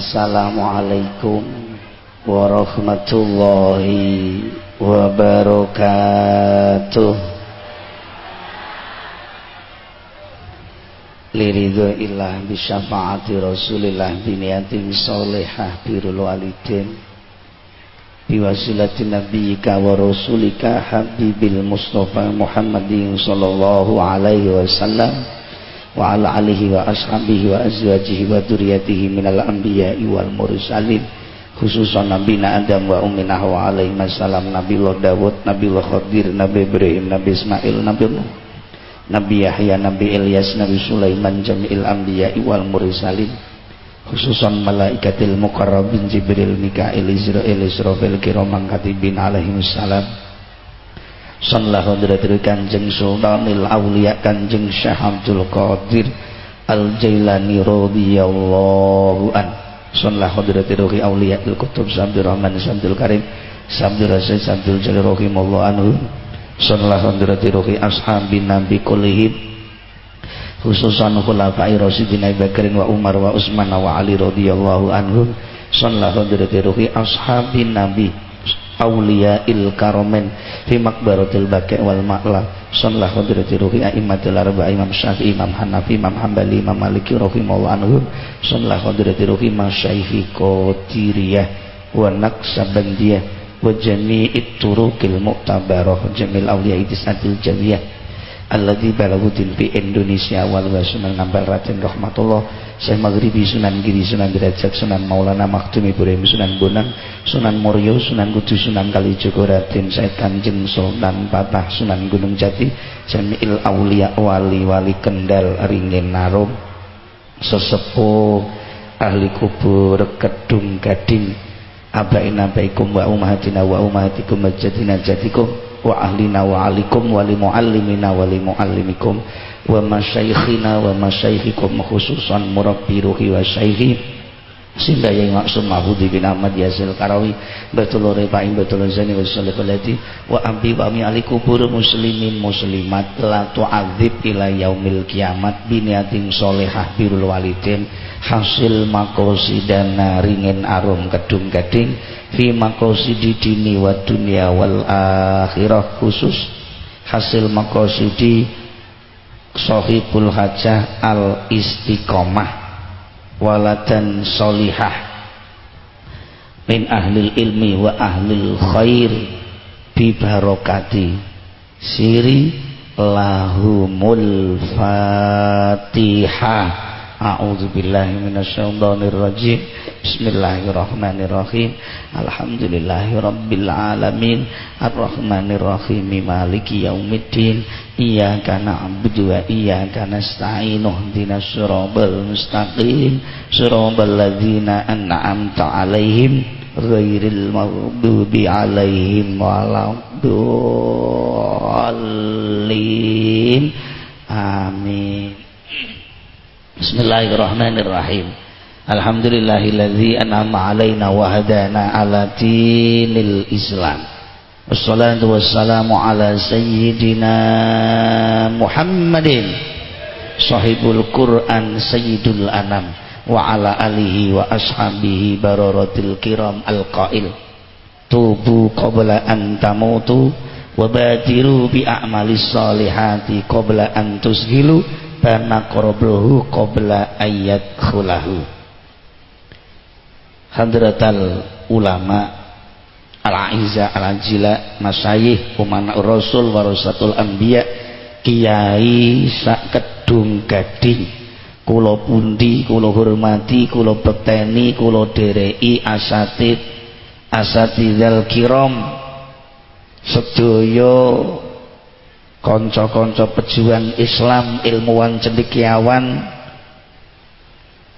Assalamualaikum warahmatullahi wabarakatuh. Liridho illah bisyafaati rasulillah biniatin solehah birul walidin biwasilati nabiyyika wa rasulika habibil mustafa muhammadin sallallahu alaihi wasallam wa ala alihi wa ashabihi wa azwajihi wa duriyatihi minal anbiya'i wal mursalin khususan Nabi Adam wa Ummina wa alaihi wasallam Nabi Dawud Nabi Khadir Nabi Ibrahim Nabi Ismail Nabi Nuh Nabi Yahya Nabi Ilyas Nabi Sulaiman Jami'il Anbiya'i wal Mursalin khususan malaikatil mukarrabin Jibril Mikail Israel Israfil kiramang katibin alaihi salam Sallallahu hadratil kanjeng sultanil awliya kanjeng Syekh Abdul Qadir Al Jailani radhiyallahu an. Sallallahu hadratil ruhi awliya il kutub Sabdur Rahman Sabdul Karim Sabdul Rasul Sabdul Jalil rahimallahu anhu. Sallallahu hadratil ruhi ashabin nabi kullihim khususan khulafai rasyidin Abu Bakrin wa Umar wa Utsman wa Ali radhiyallahu anhum sallallahu hadratil ruhi ashabin nabi awliya il karomen fi makbaratil baqi wal ma'la. Sallallahu hadrati ruhi a'immatil arba imam syafi'i imam hanafi imam hambali imam maliki rahimahullah anhu sallallahu hadrati ruhi masyaihi qadiriyah wa naqsabandiyah wa jami'it turuqil mu'tabarah jamil awliya itisatil jamiyah alladzi balaghuddin fi Indonesia wal sunan nambal raden rahmatullah Syekh Maghribi Sunan Giri Sunan Derajat Sunan Maulana Maktum Ibrahim Sunan Bonang Sunan Moryo Sunan Kudus Sunan Kalijogo Raden Said Kanjeng Sultan Patah Sunan Gunung Jati Jami'il Aulia Wali Wali Kendal Ringin Narum Sesepuh Ahli Kubur Kedung Gading Abain abaikum wa umahatina wa umahatikum wa jadina jadikum wa ahlina wa alikum wa li muallimina wa li muallimikum wa masyaikhina wa masyaikhikum khususan murabbi ruhi wa syaikhi sehingga yang maksum mahfudhi bin Ahmad Yasil Karawi betul repaim betul zani wa sallallahu wa ambi wa ami ali kubur muslimin muslimat la tu'adzib ila yaumil kiamat biniatin solehah birul walidin hasil makosidana ringin arum kedung gading fi makosidi dini wa dunia wal akhirah khusus hasil makosidi sohibul hajah al istiqomah waladan solihah min ahlil ilmi wa ahlil khair bi barokati siri lahumul fatihah A'udzu billahi minasyaitonir rajim. Bismillahirrahmanirrahim. Alhamdulillahirabbil alamin. Arrahmanir rahim. Maliki yaumiddin. Iyyaka na'budu wa iyyaka nasta'in. Ihdinas siratal mustaqim. Siratal ladzina an'amta 'alaihim ghairil maghdubi 'alaihim waladdallin. Amin. Bismillahirrahmanirrahim. Alhamdulillahilladzi an'ama 'alaina wa hadana 'ala dinil Islam. Wassalatu wassalamu ala sayyidina Muhammadin sahibul Quran sayyidul anam wa ala alihi wa ashabihi bararatil kiram alqail tubu qabla an tamutu wa badiru bi a'malis salihati qabla an tushilu bana qarabluhu qabla ayat khulahu hadratal ulama al-aiza al-ajila masayih umana rasul warasatul anbiya kiai sak kedung gading. Kula pundi kula hormati kula bekteni kula dereki asatid asatidal kiram sedaya konco-konco pejuang Islam ilmuwan cendekiawan.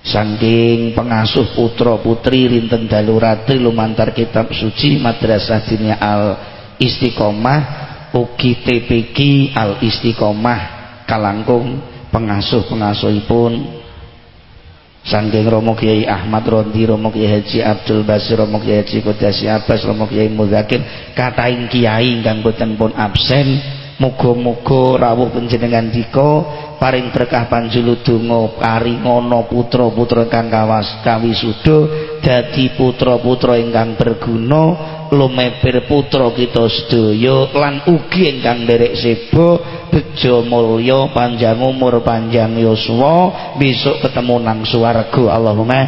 Saking pengasuh putra putri rinten dalu ratri lumantar kitab suci madrasah dinia al istiqomah ugi TPG al istiqomah kalangkung pengasuh pengasuhipun Sangking Romo Kiai Ahmad Rondi, Romo Kiai Haji Abdul Basir, Romo Kiai Haji Kodasi Abbas, Romo Kiai Muzakir, katain Kiai ingkang boten pun absen muga-muga rawuh panjenengan dika paring berkah panjuludonga karingono putra-putra ingkang kawas kawisuda dadi putra-putra ingkang berguna lumeber putra kita sedaya lan ugi ingkang nderek sebo bejo mulya panjang umur panjang yuswa besok ketemu nang swarga. Allahumma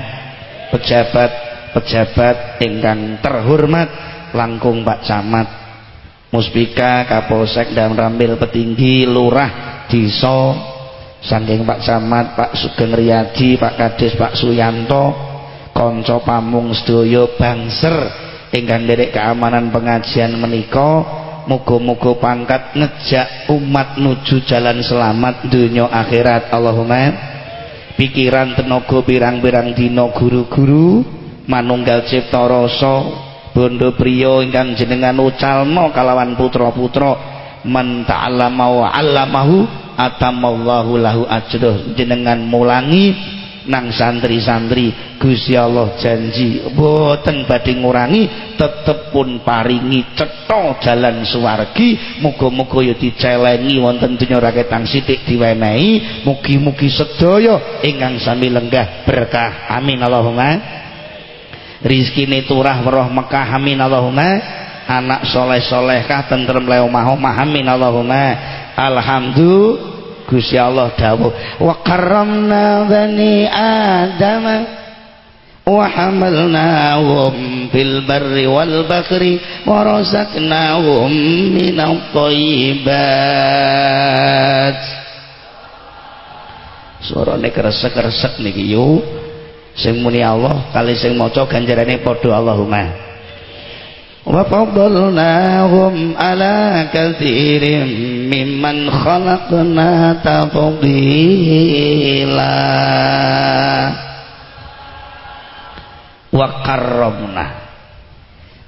pejabat pejabat ingkang terhormat langkung Pak Camat Muspika Kapolsek dan Rambil Petinggi Lurah Diso saking Pak Camat Pak Sugeng Riyadi Pak Kades Pak Suyanto konco pamung sedaya bangser ingkang derek keamanan pengajian menika muga-muga pangkat ngejak umat nuju jalan selamat dunia akhirat. Allahumma pikiran tenaga pirang-pirang dina guru-guru manunggal cipta rasa bondo priya ingkang jenengan ucalno kalawan putra-putra man ta'allama wa 'allamahu atamallahu lahu ajruh jenengan mulangi nang santri-santri Gusti Allah janji boten badhe ngurangi tetep pun paringi cetha jalan suwargi muga-muga ya dicelengi wonten donya raketan sithik diwenehi. Mugi-mugi sedaya ingkang sami lenggah berkah. Amin. Allahumma rizkine turah weruh Mekah amin Allahumma. Anak soleh-solehkah tentrem le omah-omah amin Allahumma. Alhamdulillah Gusti Allah dawuh wa karramna bani adam wa hamalnahum fil barri wal bahri wa razaqnahum minat thayyibat. Suarane kresek-kresek niki yo sing muni Allah kali sing maca ganjarane padha Allahumma. Wa faddalnahum ala katsirin mimman khalaqna tafdila. Wa karramna.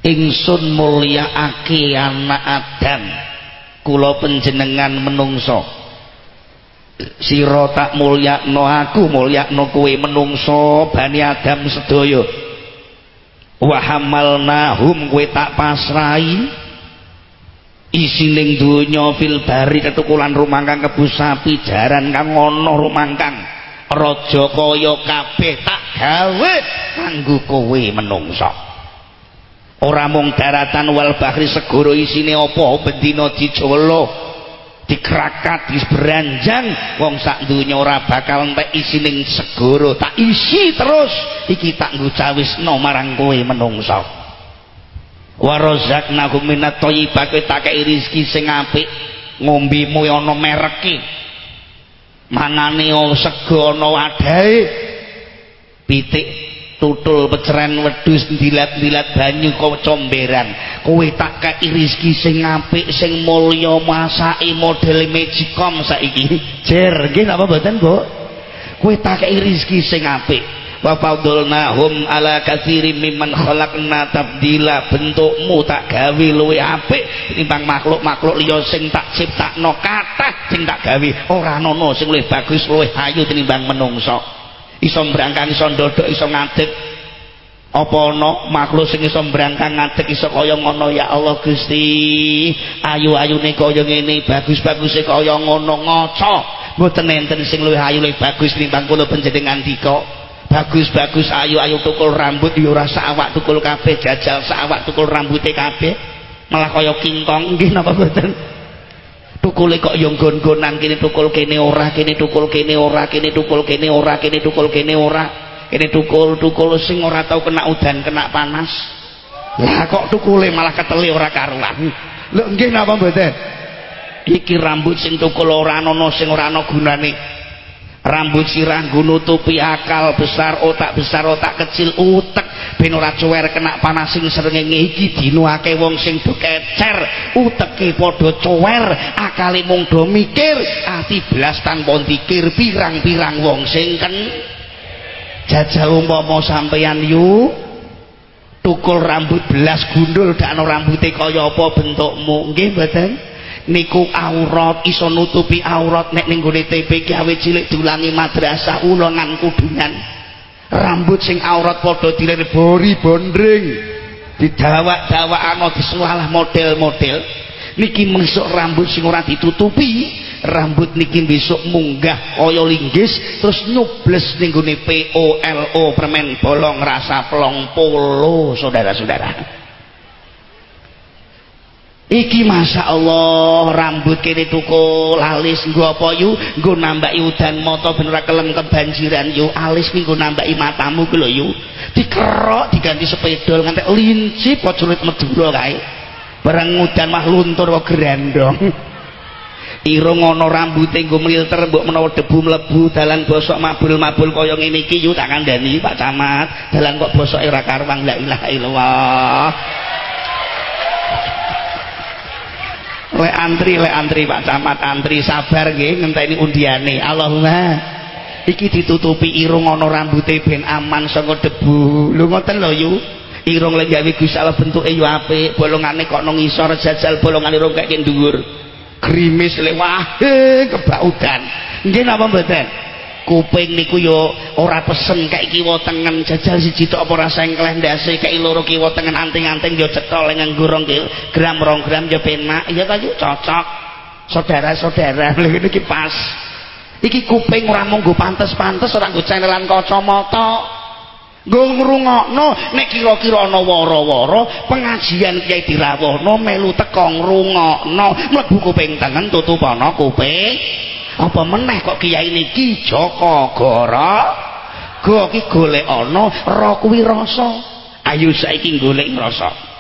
Ingsun mulyaake anak Adam kula penjenengan menungso sira tak mulyakno aku mulyakno kowe menungso bani Adam sedaya. Wa hamalnahum kowe tak pasrai isining donya fil bari ketukulan rumangkang kebu sapi jaran kang ana rumangkang raja kaya kabeh tak gawe kanggo kowe menungso. Ora mung daratan wal bahri segoro isine apa bendina dijolo dikrakat beranjang wong sak dunya ora bakal entek isining segoro tak isi terus. Iki tak nggo cawisno marang kowe menungso. Wa razaqnahum minat thayyibat kowe tak kei rezeki sing apik. Ngombemu ana mereke mangane sego ana wadahe pitik tutul peceren wedhus dilat-dilat banyu kok comberan. Kowe tak kei rezeki sing apik sing mulya masake model magicom saiki. Jer nggih napa mboten Bu. Kowe tak kei rezeki sing apik. Wa fadulnahum ala katsirin mimman khalaqna tabdila. Bentukmu tak gawe luwe apik timbang makhluk-makhluk liya sing tak ciptakno kathah sing tak gawe. Ora ana sing luwih bagus luwih ayu tinimbang menungso iso mbrangkang iso ndodok iso ngadeg. Apa ana makhluk sing iso mbrangkang ngadeg iso kaya ngono? Ya Allah Gusti ayu-ayune kaya ngene bagus-baguse kaya ngono. Ngaca. Mboten enten sing luwih ayu luwih bagus timbang kula panjenengan dika bagus-bagus ayu-ayu tukul rambut ya ora sawak tukul kabeh jajal sawak tukul rambute kabeh. Malah kaya kingkong nggih napa mboten tukule kok yo nggon-nggonan kene tukul kene ora kene tukul kene ora kene tukul kene ora kene tukul kene ora kene tukul tukul sing ora tau kena udan kena panas. Lah kok tukule malah keteli ora karuan? Lho nggih napa mboten? Iki rambut sing tukul ora ana sing ora ana gunane rambut sirah nutupi akal besar otak besar otak kecil utek. Ben ora cuwer kena panas sing srengenge iki dinuake wong sing do kecer uteke padha cuwer akale mung do mikir ati belas tanpa dikir pirang-pirang wong sing ken. Jajal umpama sampeyan yu tukul rambut belas gundul dak ana rambute kaya apa bentukmu. Nggih mboten niku aurat iso nutupi aurat. Nek ning gone TPK awe cilik dulangi madrasah ulongan kudungan. Rambut sing aurat padha dilir bori bondring. Didawak-dawak ana disulalah model-model. Niki mesuk rambut sing ora ditutupi. Rambut niki besok munggah kaya linggis terus nyubles ning gone POLO permen bolong rasa pelong polo saudara-saudara Iki masa Allah rambut kene tuku lalis nggo apa yu? Nggo nambaki udan mata ben ora kelem kebanjiran yu. Alis minggu nambaki matamu ku lho yu. Dikerok diganti sepedol nganti lincip kok curit medura kae. Bareng udan mah luntur kok grandong irung ana rambuté nggo mlilter mbok menawa debu mlebu dalan bosok mabul-mabul kaya ngene iki yu tak kandhani Pak Camat. Dalan kok bosoke ora karuang la ilaha illallah le antri le antri Pak Camat antri sabar nggih ngenteni undiane. Allahumma iki ditutupi irung ana rambute ben aman saka debu. Lho ngoten lho yu. Irung le gawe Gusti Allah bentuke yo apik bolongane kok nang ngisor jajal bolongane kaya dhuwur. Grimis le wah kebaudan nggih napa mboten kuping niku yo ora pesen kayak kiwa tengen. Jajal siji tok apa rasa engkleh ndase kayak loro kiwa tengen anting-anting yo cetol nganggo rong gram rong gram yo penak. Iya ta cocok. Saudara-saudara lha iki pas iki kuping ora mung pantes-pantes ora nggo cenelan kacamata nggo ngrungokno nek kira-kira ana wara-wara pengajian Kyai Dirawuhna melu teka ngrungokno mlebu kuping tengen tutup ana kuping apa meneh kok kiai niki? Joko Goro go ki golek ana ra kuwi rasa. Ayo saiki golek rasa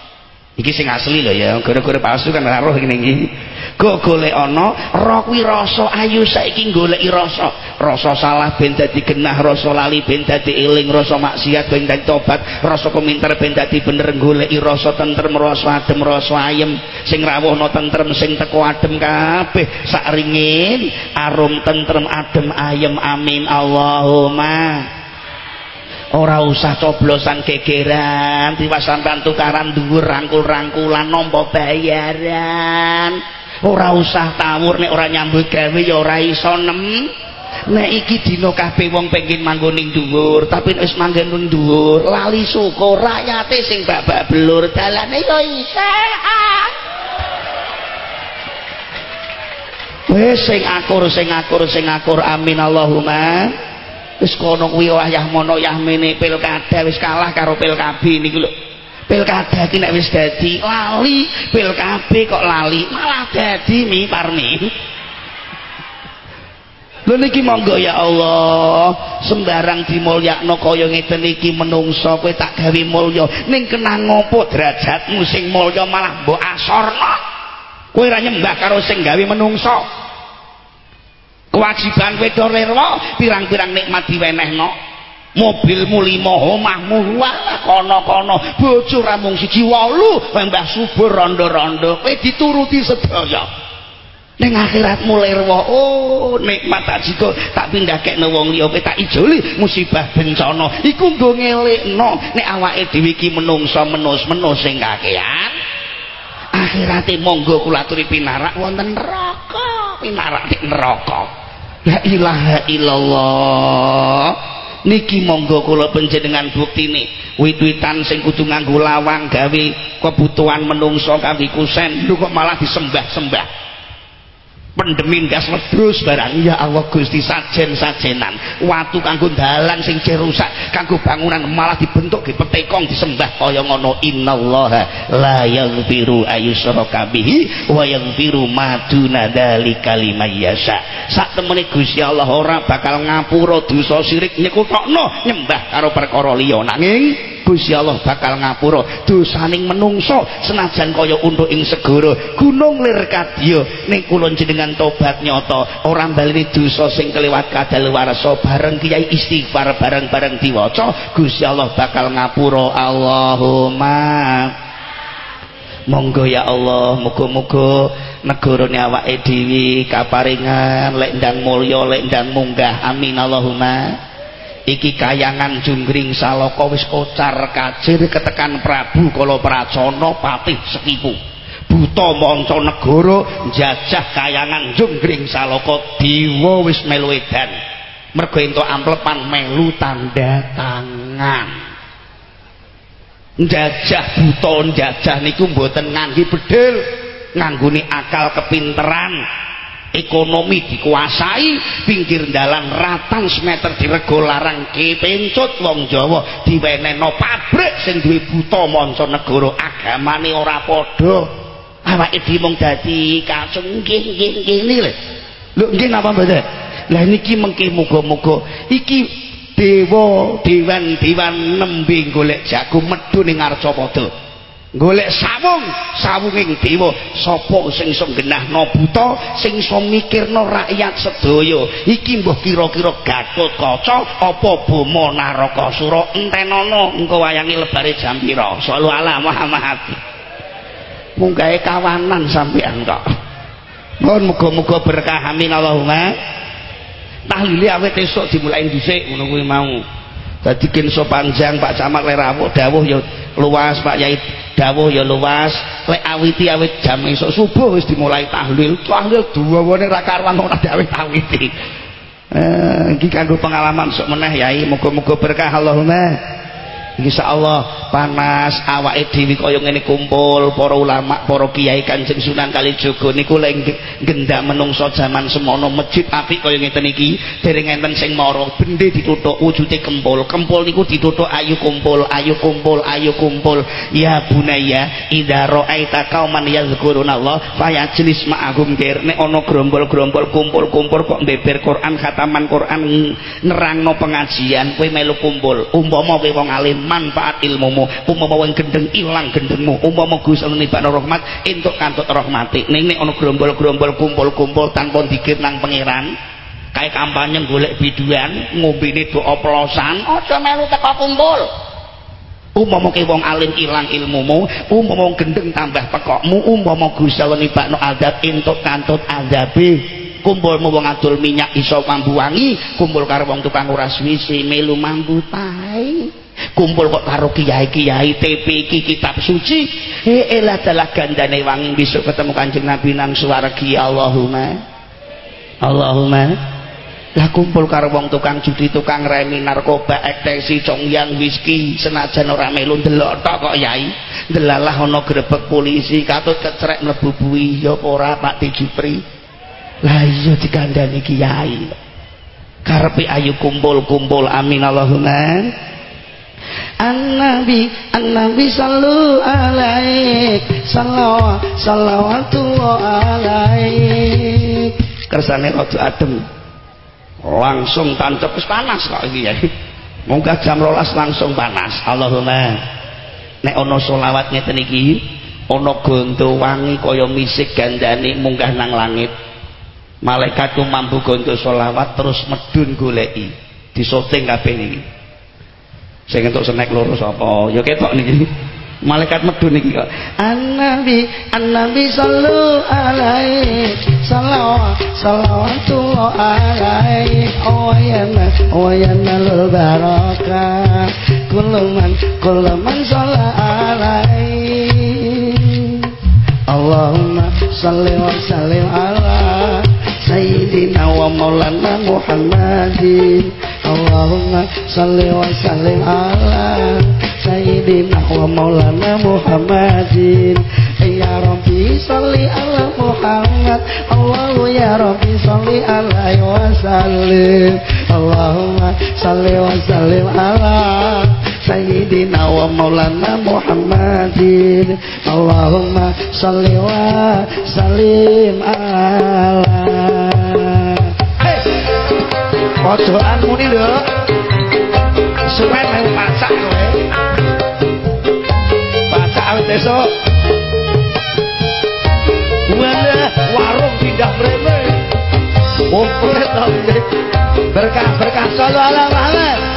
iki sing asli lho ya gara-gara palsu kan roh ngene iki go golek ana kuwi rasa ayo saiki goleki rasa. Rasa salah ben dadi genah rasa lali ben dadi eling rasa maksiat ben dadi tobat rasa komentar ben dadi bener goleki rasa tentrem rasa adem rasa ayem. Sing rawuhna tentrem sing teko adem kabeh. Sak ringin arum tentrem adem ayem amin. Allahumma. Ora usah coblosan gegeran tiwas tukaran dhuwur rangkul-rangkulan nampa bayaran ora usah tawur nek ora nyambut gawe ya ora iso nem. Nek iki dina kabeh wong pengin manggon ning dhuwur tapi wis manggon ning dhuwur lali syukur rakyate sing babak belur dalane ya isih wis sing akur sing akur sing akur amin Allahumma. Wis kono kuwi wayah mono yah mene pilkada wis kalah karo pilkabi niku lho pilkada iki nek wis dadi lali pilkabe kok lali malah dadi mi parmi. Lho niki monggo ya Allah sembarang dimulyakno kaya ngeten iki menungso kowe tak gawe mulya. Ning kenang ngopo derajatmu sing mulya malah mbok asorno? Kowe ora nyembah karo sing gawe menungso. Kewajiban wedorerwa pirang-pirang nikmat diwenehno mobilmu lima omahmu wah kono-kono. Bojo ramung siji wolu mbah subur rondo-rondo. Kowe dituruti sedaya. Ning akhiratmu lerwa oh nikmat tak jiko tak pindahkekno wong liya kowe tak ijoli musibah bencana. Iku nggo ngelekno nek awake dhewe iki menungso menus-menus sing kakean akhirate monggo kula aturi pinarak wonten neraka pinarak di neraka. La ilaha illallah niki monggo kula panjenengan buktine wit-witan sing kudu nganggo lawang gawe kebutuhan menungso kangge kusen. Lho kok malah disembah-sembah pendemin gas wedhus barang. Ya Allah Gusti sajen-sajenan. Watu kanggo dalan sing rusak kanggo bangunan malah dibentuk di petekong disembah kaya ngono. Innallaha la yaghfiru ayyusyraka bihi wa yaghfiru ma duna dzalika liman yasha. Sak temene Gusti Allah ora bakal ngapura dosa sirik nyekutokno nyembah karo perkara liya. Nanging Gusti Allah bakal ngapura. Dosaning menungso senajan kaya untuk ing segara gunung lir kadya. Ning kula jenengan tobat nyata ora baleni dosa sing kelewat kadaluwarsa bareng kiai istighfar bareng-bareng diwaca Gusti Allah bakal ngapura. Allahumma monggo ya Allah muga-muga negarane awake dhewe kaparingan lek ndang mulya lek ndang munggah. Amin Allahumma iki kayangan junggring salaka wis kocar kacir ketekan Prabu kala Pracona patih sekipu buta manca negara jajah kayangan junggring salaka diwa wis melu edan. Mergo entuk amplepan melu tanda tangan. Njajah buta njajah niku mboten ngangge bedil nganggone akal kepinteran ekonomi dikuasai pinggir dalan ratan semeter dirego larang kepencut wong Jawa. Diweneno pabrik sing duwe buta manca negara agamane ora padha. Awake dhewe mung dadi kacung nggih nggih ngene lho lho nggih napa mboten lah niki mengke muga-muga. Iki dewa dewan-dewan nembe golek jago medhu ning arcapada golek sawung sawunging dewa. Sapa sing iso genahno buta sing iso mikirno rakyat sedaya? Iki mbah kira-kira Gatut Kaca apa Bama Narakasura entenono engko wayange lebare jam pira? Sallu ala Muhammad. Mung kawanan sampean kok. Mohon muga-muga berkah amin Allahumma. Tahlile awet esuk dimulai dhisik ngono kuwi mau. Dadi kinso panjang Pak Camat lerawuh dawuh ya luas Pak Yai dawuh ya luas lek awiti awit jam esuk subuh wis dimulai tahlil. Tahlil duwane ra karuan ora awit awiti eh iki kanggo pengalaman sok meneh Yai. Muga-muga berkah Allahumma Insya Allah panas awake dhewe kaya ngene kumpul para ulama para kiai Kanjeng Sunan Kalijaga niku lek gendak menungso zaman semono masjid apik kaya ngeten iki dereng enten sing mara bende dituthuk wujude kempul. Kempul niku dituthuk ayu kumpul ayu kumpul ayu kumpul. Ya bunaya idza ra'aita qauman yazkuruna Allah fayajlis ma'ahum. Kir nek ana grombol-grombol kumpul-kumpul kok beber Quran khataman Quran nerangno pengajian kowe melu kumpul. Umpama kowe wong alim manfaat ilmumu. Umpama wong gendeng ilang gendengmu. Umpama Gusti Allah nibakno rahmat entuk kantut rahmati ning nek ana grombol-grombol kumpul-kumpul tanpa dikir nang pangeran kayak kampanye golek biduan ngombene do oplosan aja melu teko kumpul. Umpama ke wong alim ilang ilmumu umpama gendeng tambah pekokmu umpama Gusti Allah nibakno adab entuk kantut adabe kumpul mau adol minyak iso mambu wangi kumpul karo wong tukang uras wisi melu mambu tai kumpul kok karo kiai-kiai TP iki kitab suci. Eh elah dalah gandane wangi besok ketemu kanjeng Nabi nang suwargi Allahumma. Allahumma. Lah kumpul karo wong tukang judi tukang remi narkoba ekstasi congyang whisky senajan ora melu ndelok tok kok yai. Ndelalah ana grebek polisi katut kecrek mlebu buwi ya ora Pak Dijupri lah iya dikandani kiai. Karepe ayu kumpul-kumpul amin Allahumma. An-Nabi An-Nabi sallu alaik Salawat Salawatu alaik. Kersane rada adem. Langsung tancap panas kok ya. Munggah jam rolas langsung panas Allahumma. Nek ono solawat ngeten iki Ono gonto wangi kaya misik gandani munggah nang langit Malaikat mampu gonto solawat terus medun goleki. Disoting kabeh niki sing entuk senek loro sapa? Ya ketok niki malaikat medun niki kok. Annabi annabi sallu alaihi salawat salawatu alaihi. Awayana awayana lul baraka kuluman kuluman alaihi. Allahumma salli wa sallim ala wa maulana Muhammadin Allahumma salli wa sallim ala Sayyidina wa maulana Muhammadin Ya Rabbi salli ala Muhammad. Allahu ya Rabbi salli alaihi wa sallim. Allahumma salli wa sallim ala Sayyidina pojokan muni lho suwen nang pasak kowe pasak awet esuk Wala warung pindah mrene. Komplit berkah berkah sallallahu alaihi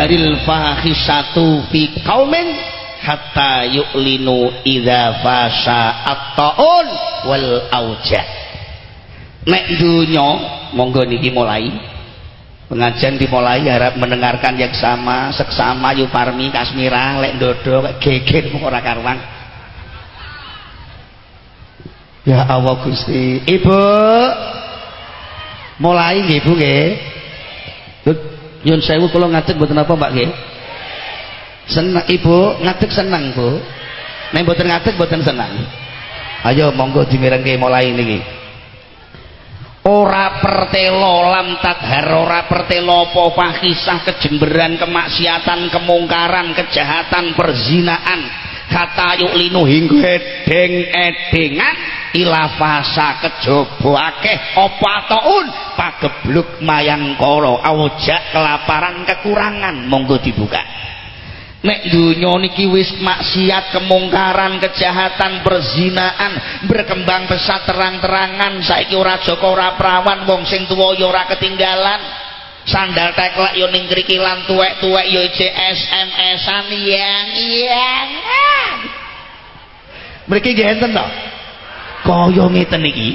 tadharil fahisatu fi kaumin hatta yu'linu idza ida at-ta'un wal auja nek dunya monggo niki mulai pengajian dimulai harap mendengarkan yang sama seksama Yuparmi Kasmira lek dodo geger ora karuan. Ya Allah Gusti. Ibu! Mulai nggih Bu nggih. Nyun sewu kula ngadeg mboten apa Mbak nggih? Seneng Ibu ngadeg seneng Bu. Nek mboten ngadeg mboten seneng. Ayo monggo dimirengke mulai niki ora pertelo lam tadhar ora pertelo apa fahisah kejemberan kemaksiatan kemungkaran kejahatan perzinaan. Kata yuklinu hingga edeng edengan ilafasa kejaba akeh. Apa taun pagebluk mayangkara awujak kelaparan kekurangan. Monggo dibuka nek dunia niki wis maksiat kemungkaran kejahatan perzinaan berkembang pesat terang-terangan saiki ora joko ora prawan wong sing tuwa ya ora ketinggalan. Sandal teklek yo ning krikilan tuwek-tuwek yo SMS-an yang yang mriki nggih enten to? Kaya ngeten iki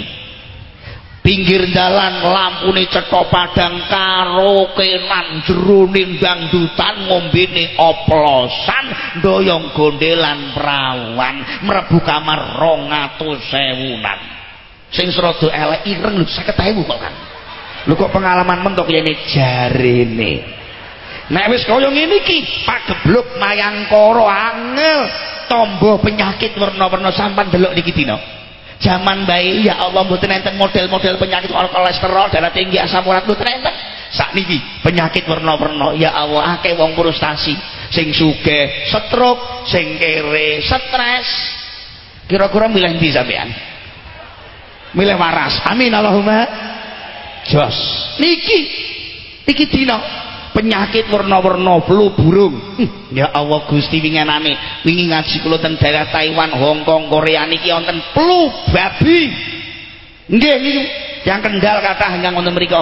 pinggir dalan lampune cetha padang karokenan jeroning dangdutan ngombene oplosan doyong gondelan perawan mlebu kamar 200.000an sing serada elek ireng lho 50.000 kok kan lho kok pengalaman mentok yene jarene? Nek wis kaya ngene iki pagebluk mayangkara angel tombo penyakit warna-warna sampan delok niki dina zaman bayi ya Allah mboten enten model-model penyakit kolesterol darah tinggi asam urat mboten enten. Sakniki penyakit warna-warna ya Allah akeh wong frustasi. Sing sugih stroke sing kere stres. Kira-kira milih ndi sampean? Milih waras. Amin Allahumma. Jos. Niki niki dina penyakit warna-warna flu burung. Ya Allah Gusti wingenane wingi ngaji kula ten daerah Taiwan Hong Kong Korea niki wonten flu babi. Nggih niku yang kendal kata hanya wonten mriku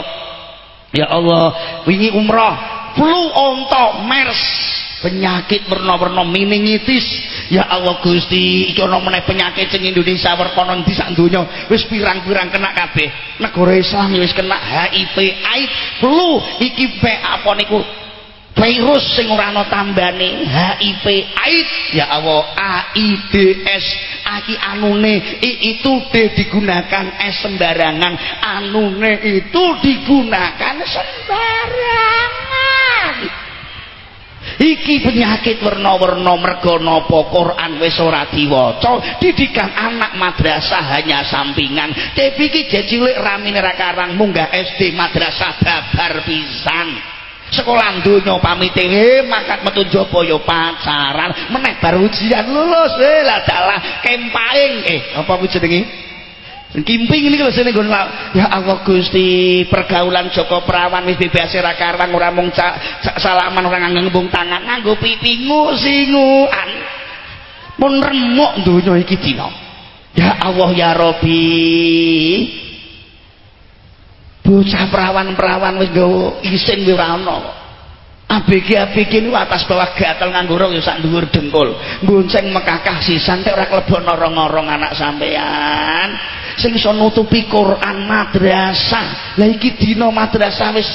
ya Allah wingi umroh flu onto mers penyakit warna-warna meningitis. Ya Allah Gusti iki ana penyakit sing Indonesia werkana di sak wis pirang-pirang kena kabeh. Negara Islam wis kena HIV AIDS flu. Iki pe apa niku? Virus sing ora ana tambane HIV AIDS. Ya Allah AIDS aki anune itu de digunakan es sembarangan. Anune itu digunakan sembarangan iki penyakit warna-warna mergo napa Quran wis ora diwaca. Didikan anak madrasah hanya sampingan. Tapi iki cilik ramine ra karang munggah SD madrasah babar pisan. Sekolah donya pamit eh makat metu jaba ya pacaran. Meneh bar ujian lulus eh lah dalah kempaing eh apa kuwi jenenge Kimping ini kalau sini ya Allah Gusti pergaulan Joko Perawan wis bebas ora karang ora mung salaman orang ngembung tangan. Nganggo pipi ngusinguan mun remuk donya iki ya Allah ya Robi bocah perawan-perawan wis nggawa isin ora ana. ABG ABG ini atas bawah gatel nganggo rong ya sak dhuwur dengkul. Gonceng mekakah sisan tek ora anak sampean sing iso nutupi Quran madrasah. Lah iki dina madrasah wis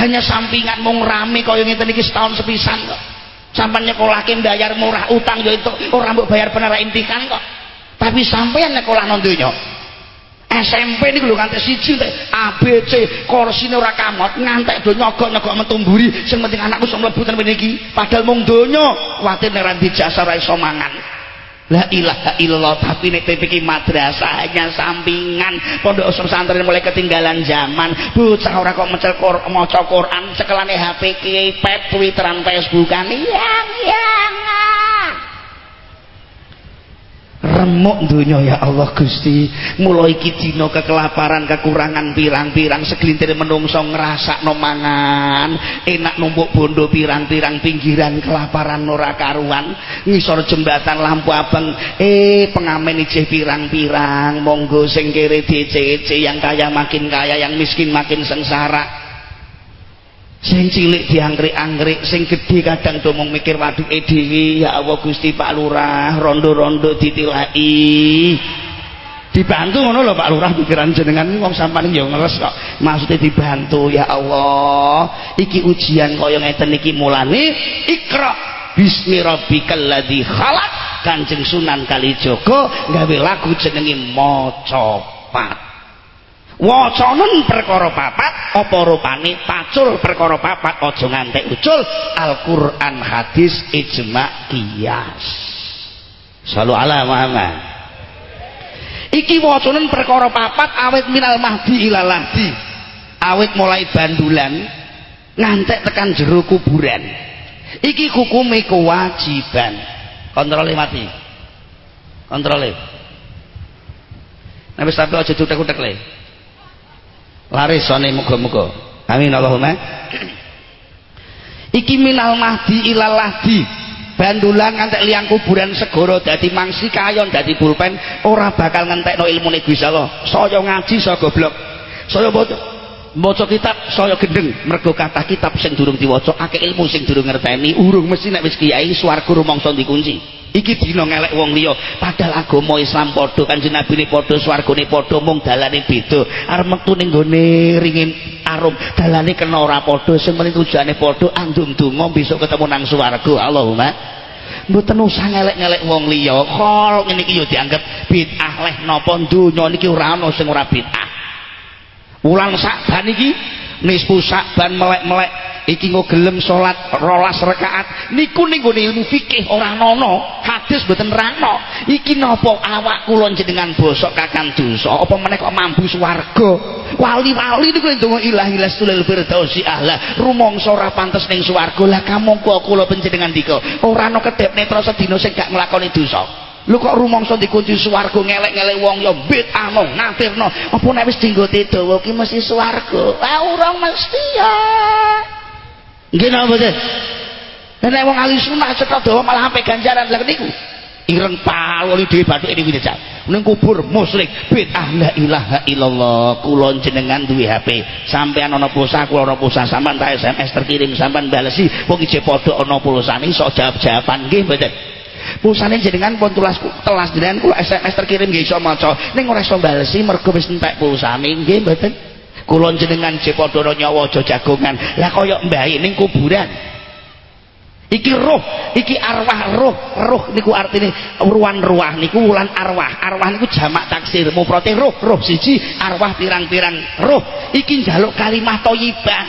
hanya sampingan mung rame kaya ngeten iki setahun sepisan kok. Sampean nyekolahke bayar murah utang ya itu ora mbok bayar bener intikan kok. Tapi sampean nyekolah nang donya SMP ini lho ngantek siji ngantek ABC korsine ora kamot ngantek do nyogok nyogok metu mburi sing penting anakku iso mlebu ten padahal mung donya kuwatir nek ra dijasa ora iso mangan La ilaha illallah. Tapi nek PPK madrasah hanya sampingan pondok pesantren mulai ketinggalan zaman. Bocah ora kok mecel maca Quran cekelane HP iPad Twitteran Facebookan. Yang yang remuk dunia ya Allah Gusti. Mulai iki kekelaparan kekurangan pirang-pirang segelintir menungso ngerasa nomangan enak numpuk bondo pirang-pirang pinggiran kelaparan ora karuan. Ngisor jembatan lampu abang. Eh pengamen ijeh pirang-pirang. Monggo sing kere DC yang kaya makin kaya yang miskin makin sengsara sing cilik diangkrik-angkrik sing gedhe kadang domong mikir waduke dhewe ya Allah Gusti Pak Lurah rondo-rondo ditilai dibantu ngono lho Pak Lurah pikiran jenengan wong sampean ya ngeres kok. Maksudnya dibantu ya Allah. Iki ujian kaya ngeten iki mulane ikra bismi rabbikal ladzi khalaq. Kanjeng Sunan Kalijaga gawe lagu jenenge Macapat wacanen perkara papat apa rupane pacul perkara papat aja ngantek ucul Al-Qur'an hadis ijma qiyas. Sallu ala Muhammad. Iki wacanen perkara papat awet minal mahdi ilal lahdi. Awet mulai bandulan ngantek tekan jero kuburan. Iki hukume kewajiban. Kontrole mati. Kontrole. Nabi sampai aja jutek-jutek le laris sone muga-muga. Amin Allahumma. Iki minal mahdi ilal lahdi. Bandulan ngantek liang kuburan segoro dadi mangsi kayon dadi pulpen ora bakal ngentekno ilmune Gusti Allah. Saya ngaji saya goblok. Saya maca maca kitab saya gendeng. Mergo kata kitab sing durung diwaca akeh ilmu sing durung ngerteni. Urung mesti nek wis kiai swarga rumangsa dikunci. Iki dina ngelek wong liya. Padahal agama Islam padha kanjeng Nabi ne padha swargane padha mung dalane beda. Arep metu ning gone ringin arum dalane kena ora padha sing penting tujuane padha andum donga besok ketemu nang swarga. Allahumma. Mboten usah ngelek-ngelek wong liya. Kol ngene iki ya dianggap bid'ah leh napa donya niki ora ana sing ora bid'ah wulan sakban iki nisfu sakban melek-melek. Iki nggo gelem salat rolas rakaat niku ning ilmu fikih ora ana hadis mboten rano. Iki napa awak kula jenengan bosok kakang dosa? Apa meneh kok mampu swarga? Wali-wali niku ndonga ilah ilah sulil firdausi ahla rumangsa ora pantes ning swarga. Lah kamangka kula panjenengan dika? Ora ana kedhep netra sedina sing gak nglakoni dosa lu kok rumangsa dikunci swarga ngelek-ngelek wong ya bid'ah no ngafirno apa nek wis dinggo dawa ki mesti swarga ah ora mesti ya Nggih napa mboten? Nek wong ahli sunah cetha dawa malah sampe ganjaran lha niku. Ireng pawali dhewe bathuke niku jajal. Ning kubur musyrik bid'ah la ilaha illallah. Kula jenengan duwe HP. Sampean ana pulsa, kula ana pulsa, sampean tak SMS terkirim sampean balesi. Wong iki padha ana pulsane iso jawab-jawaban nggih mboten. Pulsane jenengan pun tulas telas jenengan kula SMS terkirim nggih iso maca. Ning ora iso balesi mergo wis entek pulsane. Nggih mboten. kulon jenengan jepodo nyawa aja lah kaya mbahe ning kuburan. Iki roh iki arwah roh roh niku artine ruan ruah niku wulan arwah. Arwah niku jamak taksir. Mufrate roh roh siji arwah pirang-pirang roh iki njaluk kalimah thayyibah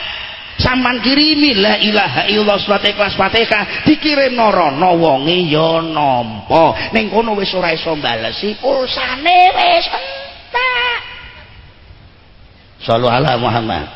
saman kirimi la ilaha illallah surat ikhlas fatihah. Dikirim norono wonge ya nampa. Ning kono wis ora iso balesi pulsane wis entek. Sallu ala Muhammad.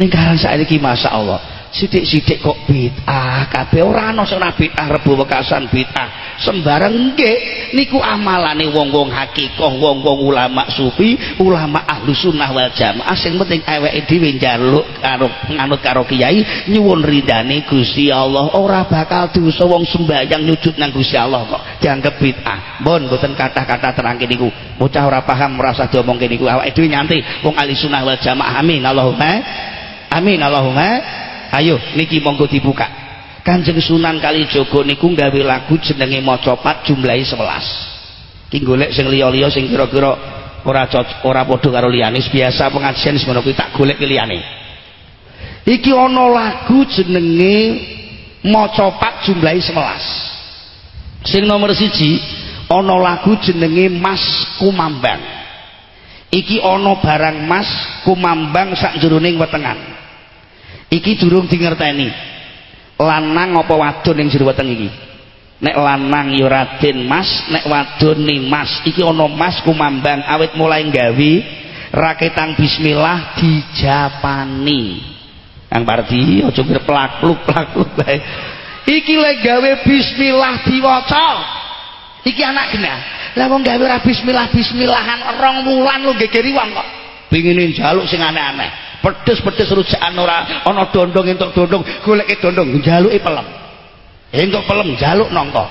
Ning karan saiki masyaallah sidik-sidik kok bid'ah? Kabeh ora ana sing bid'ah rebu wekasan bid'ah. Sembarang nggih niku amalane wong-wong hakikah wong-wong ulama sufi ulama ahlu sunnah wal jamaah sing penting awake dhewe njaluk karo nganut karo kiai nyuwun ridane Gusti Allah. Ora bakal dosa wong sembayang nyujud nang Gusti Allah kok. Dianggap bid'ah. Bon mboten kata-kata terangke niku. Bocah ora paham merasa diomongke niku. Awake dhewe nyantai. Wong ahli sunnah wal jamaah amin Allahumma. Amin Allahumma ayo niki monggo dibuka. Kanjeng sunan kali jogo niku nggawe lagu jenenge mocopat jumlahi 11 ki golek sing liya-liya sing kira-kira ora ora padha karo liyane. Biasa pengajian semono kuwi tak golek liyane. Iki ana lagu jenenge mocopat jumlahi 11 sing nomor siji ana lagu jenenge Mas Kumambang. Iki ana barang Mas Kumambang sak jeroning wetengan iki durung dingerteni. Lanang apa wadon yang jero weteng iki? Nek lanang ya Mas nek wadon nih Mas. Iki ana Mas kumambang awit mulai gawe raketan bismillah dijapani. Kang Pardi aja ngir plakluk plakluk bae. Iki lek gawe bismillah diwaca. Iki anak genah. Lah wong gawe bismillah bismillahan rong wulan lu gegeri wong kok. Pengine njaluk sing aneh-aneh pedes-pedes rujakan ora. Ana dondong entuk dondong goleke dondong njaluke pelem. Entuk pelem njaluk nangka.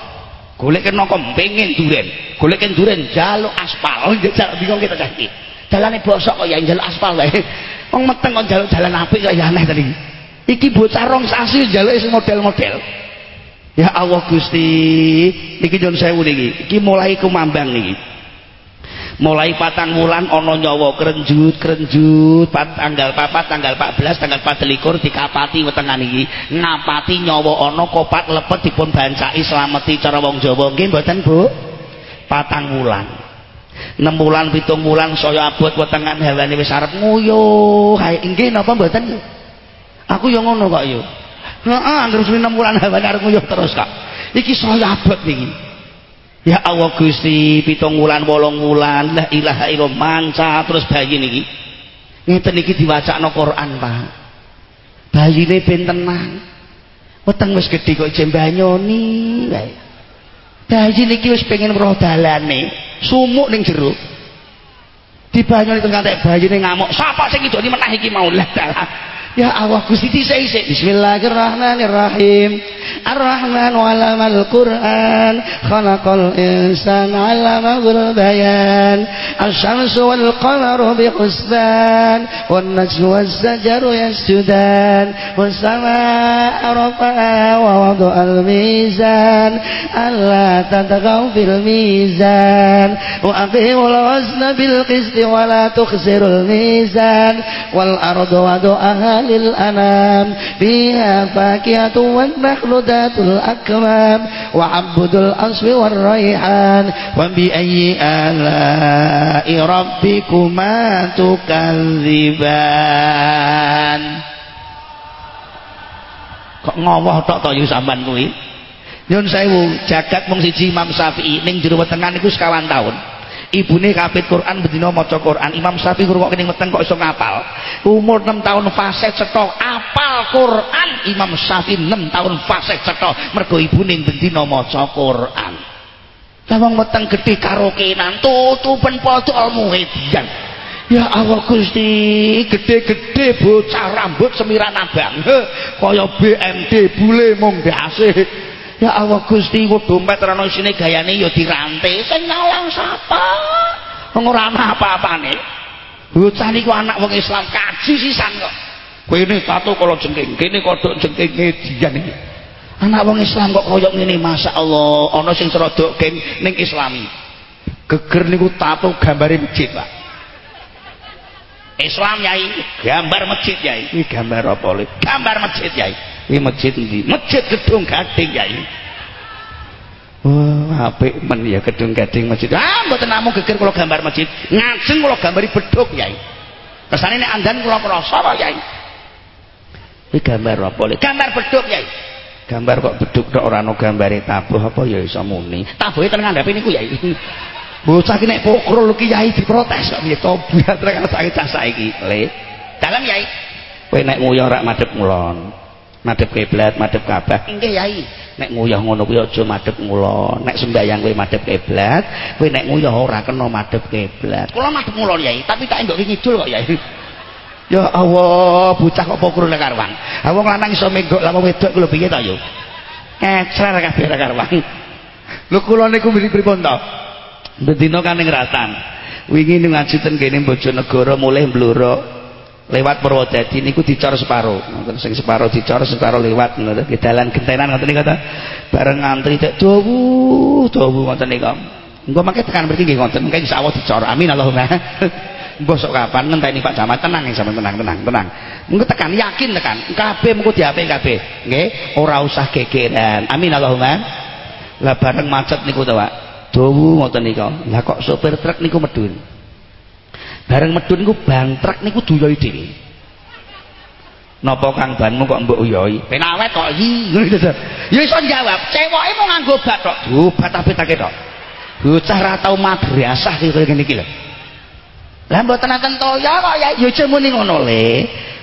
Goleke nangka pengin duren. Goleke duren njaluk aspal. Njaluk bingung kita cah iki dalane bosok kok ya njaluk aspal wae. Wong meteng kok njaluk dalan apik kok ya aneh tadi. Iki bocah rong sasi njaluk sing model-model. Ya Allah Gusti iki jon sewu niki. Iki mulai kumambang niki mulai patang wulan ana nyawa krenjut krenjut pat, tanggal papat tanggal 14 tanggal 24 dikapati wetengan iki. Ngapati nyawa ana kopat lepet dipun bancai slameti cara wong Jawa. Nggih mboten Bu? Patang wulan. 6 wulan 7 wulan saya abot wetengan hewane wis arep nguyuh nggih napa mboten? Aku yo ngono kok yo. Heeh anggere 6 wulan hewane arep nguyuh terus kok. Iki saya abot niki Ya Allah Gusti pitung wulan wolong wulan la ilaha illallah manca terus bayi niki. Ngeten iki diwacakno Quran Pak. Bayine ben tenang weteng wis gedhe kok jembanyoni wae. Bayi niki wis pengen weruh dalane sumuk ning jero. Dibanyoni tengah tek bayine ngamuk sapa sing idoni menah iki mau? Lah Ya Allah Gusti dhisik Bismillahirrahmanirrahim. Ar-Rahman 'alamal Qur'an. Khalaqal insana 'allamahul bayan. Asy-syamsu wal qamaru bihusban wan najmu waz zajaru yasjudan. Was samaa'a rafa'a wa wada'al mizan alla tatghaw fil mizan wa aqimul wazna bil qisti wa la tukhsirul mizan wal ardu wada'aha للأنام فيها فاكهة والنخل ذات الأكمام وعبد الأصف والريحان وبأي آلاء ربكما تكذبان kok ngowoh tok to yo sampean kuwi nyun sewu jagat mung siji Imam Syafi'i ning jero wetengan iku sekawan tahun ibune kapit Quran bedina maca Quran. Imam Syafi'i ngrungokne ning meteng kok iso ngapal? Umur 6 tahun fase cetha. Apal Quran? Imam Syafi'i 6 tahun fase cetha. Mergo ibune bedina maca Quran. Tawang meteng gedhe karokenan tutupen padha muhidian Ya Allah Gusti, gede-gede bocah rambut semiran abang. Kaya BMD bule mung ndase. Ya Allah Gusti ku dompet rono isine gayane ya dirantai. Sing nyolong sapa? Wong ora ana apa-apane. Bocah niku anak wong Islam kaji sisan kok. Kene tato kala jengking, kene kodhok jengkinge dian iki. Anak wong Islam kok koyo ngene masyaallah, ana sing serodok geng ning Islami. Geger niku tato gambare masjid, Pak. Islam yai, gambar masjid yai. Ini gambar apa? Gambar masjid yai. Ini masjid ndi? Masjid gedung gading yai. Wah, apik men ya gedung gading masjid. Ah, mboten namung geger kula gambar masjid. Ngajeng kula gambari beduk yai. Kesane nek andan kula krasa kok yai. Ini gambar apa? Gambar beduk yai. Gambar kok beduk tok ora ana gambare tabuh apa ya iso muni. Tabuhe ten ngandhape niku yai. Bocah ki nek pokrol kiai diprotes kok piye to buat rek saiki cah saiki. Le. Dalam yai. Kowe nek nguyah rak madhep ngulon. Madhep kiblat, madhep Ka'bah. Nggih yai. Nek nguyah ngono kuwi aja madhep ngulon. Nek sembayang kowe madhep kiblat, kowe nek nguyah ora kena madhep kiblat. Kula madhep ngulon yai, tapi tak ndok ngidul kok yai. Ya Allah, bocah kok pokrol nek karwang. Ha wong lanang iso menggok lha wedok ku lho piye to yo. Kecrer kabeh karwang. Lho kula niku pripun to? Bedino kan ning ratan. Wingi ngaji ten kene Bojonegoro mulai mbluro lewat Purwodadi niku dicor separo. Ngoten sing separo dicor, separo lewat ngoten ki dalan gentenan ngoten niku ta. Bareng ngantri tek dawu, dawu ngoten niku. Engko mangke tekan mriki nggih ngoten, mengke insyaallah dicor. Amin Allahumma. Mbok sok kapan ngenteni Pak Camat tenang ya sampean tenang tenang tenang. Mengko tekan yakin tekan. Kabeh mengko diape kabeh. Nggih, ora usah gegeran. Amin Allahumma. Lah bareng macet niku to, Pak. dawu ngoten nika. Lah kok sopir truk niku medun. Bareng medun niku ban truk niku duyoi dhewe. Napa Kang banmu kok mbok uyoi? Penawet kok iki. Ngono. Ya iso jawab, cewoke mau nganggo bat tok. Obat tapi tak tok. Bocah ra tau madrasah kaya ngene iki lho. Lah mboten enten toya kok ya ya muni ngono le.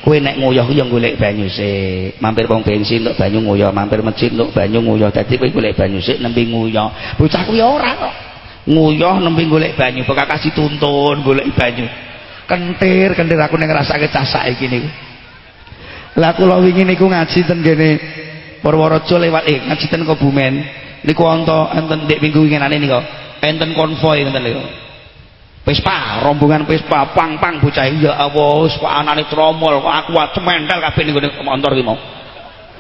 Kowe nek nguyah ku ya golek banyu sik. Mampir wong bensin untuk banyu nguyah, mampir masjid untuk banyu nguyah. Dadi kowe golek banyu sik nembe nguyah. Bocah kuwi ora kok. Nguyah nembe golek banyu, kok kasih tuntun golek banyu. Kentir, kentir aku ning ngrasake cah saiki niku. Lah kula wingi niku ngaji ten kene Purworejo lewat eh ngaji ten Kebumen. Niku wonten enten ndek minggu winginane niku. Enten konvoy ngoten niku. Vespa, rombongan Vespa, pang-pang bocah ya Allah, wis anane tromol, kok aku cementel kabeh ning motor ki mau.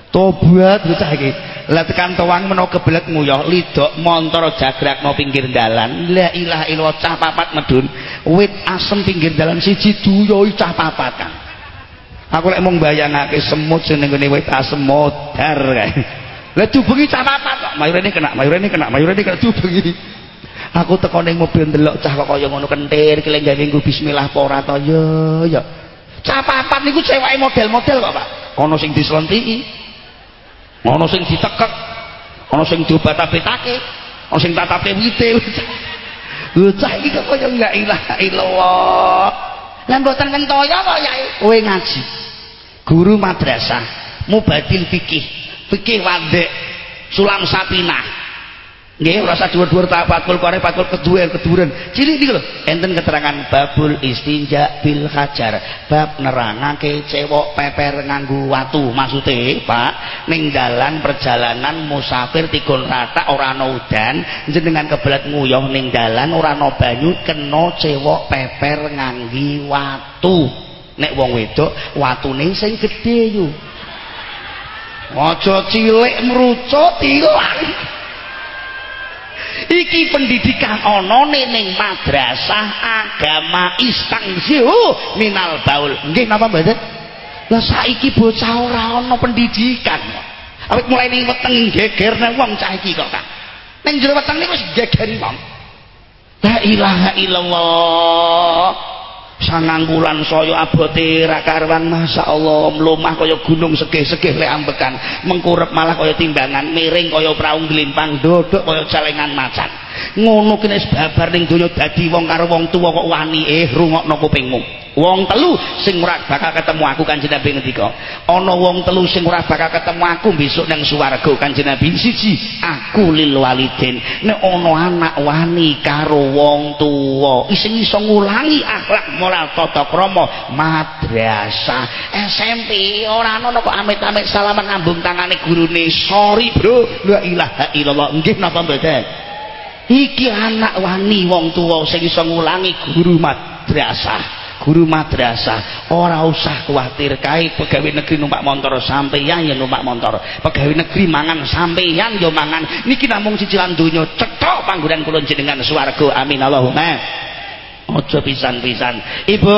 Tobat bocah iki. Lah tekan tawang menawa kebelet nguyah lidok montor jagrakno pinggir dalan. La ilaha illallah cah papat medun. Wit asem pinggir dalan siji duyoi cah papat kan. Aku lek mung bayangake semut sing ning wit asem modar kae. Lah dubengi cah papat kok mayurene kena, mayurene kena, mayurene kena dubengi. Aku teko ning mobil ndelok cah kok kaya ngono kentir keleng gawe bismillah apa ora to ya ya. Cah papat niku ceweke model-model kok, Pak. Ana sing dislentiki, ana sing ditekek ana sing diobat-abetake ana sing tatape wite. Bocah iki kok kaya la ilaha illallah. Lan mboten kentoya kok yai kowe ngaji guru madrasah mubadil fikih fikih wandek sulam sapinah Nggih, ora usah dhuwur-dhuwur tak pakul kare pakul keduwen keduren. Cilik iki lho, enten keterangan babul istinja bil hajar. Bab nerangake cewek peper nganggo watu. Maksude, Pak, ning dalan perjalanan musafir tikun rata ora ana udan, jenengan kebelet nguyuh ning dalan ora ana banyu kena cewek peper nganggi watu. Nek wong wedok watune sing gedhe yo. Aja cilik merucut ilang. Iki pendidikan ana ning madrasah agama istangziu minal baul. Nggih napa mboten lah saiki bocah ora ana pendidikan. Awit mulai ning weteng geger nang wong cah iki kok Kak. Ning jero weteng niku wis gegeri wong. La ilaha illallah sangang bulan saya abote ra karuan masyaallah mlumah kaya gunung segeh-segeh lek ambekan. Mengkurep malah kaya timbangan miring kaya prau glimpang dodok kaya celengan macan ngono kene babar ning donya dadi wong karo wong tuwa kok wani. Eh rungokno kupingmu. Wong telu sing ora bakal ketemu aku kanjeng Nabi ngendika ana wong telu sing ora bakal ketemu aku besok nang swarga kanjeng Nabi. Siji aku lil walidin. Nek ana anak wani karo wong tuwa ising iso ngulangi akhlak moral tata krama madrasah. SMP ora ana kok amit-amit salaman ngambung tangane gurune. Sorry bro. La ilaha illallah. Nggih napa mboten iki anak wani wong tuwa sing iso ngulangi guru madrasah. Guru madrasah. Ora usah kuatir kae pegawai negeri numpak motor sampeyan ya numpak motor pegawai negeri mangan sampeyan ya mangan. Niki namung cicilan donya cetok panggonan kula jenengan swarga. Amin. Allahumma. Aja pisan-pisan. Ibu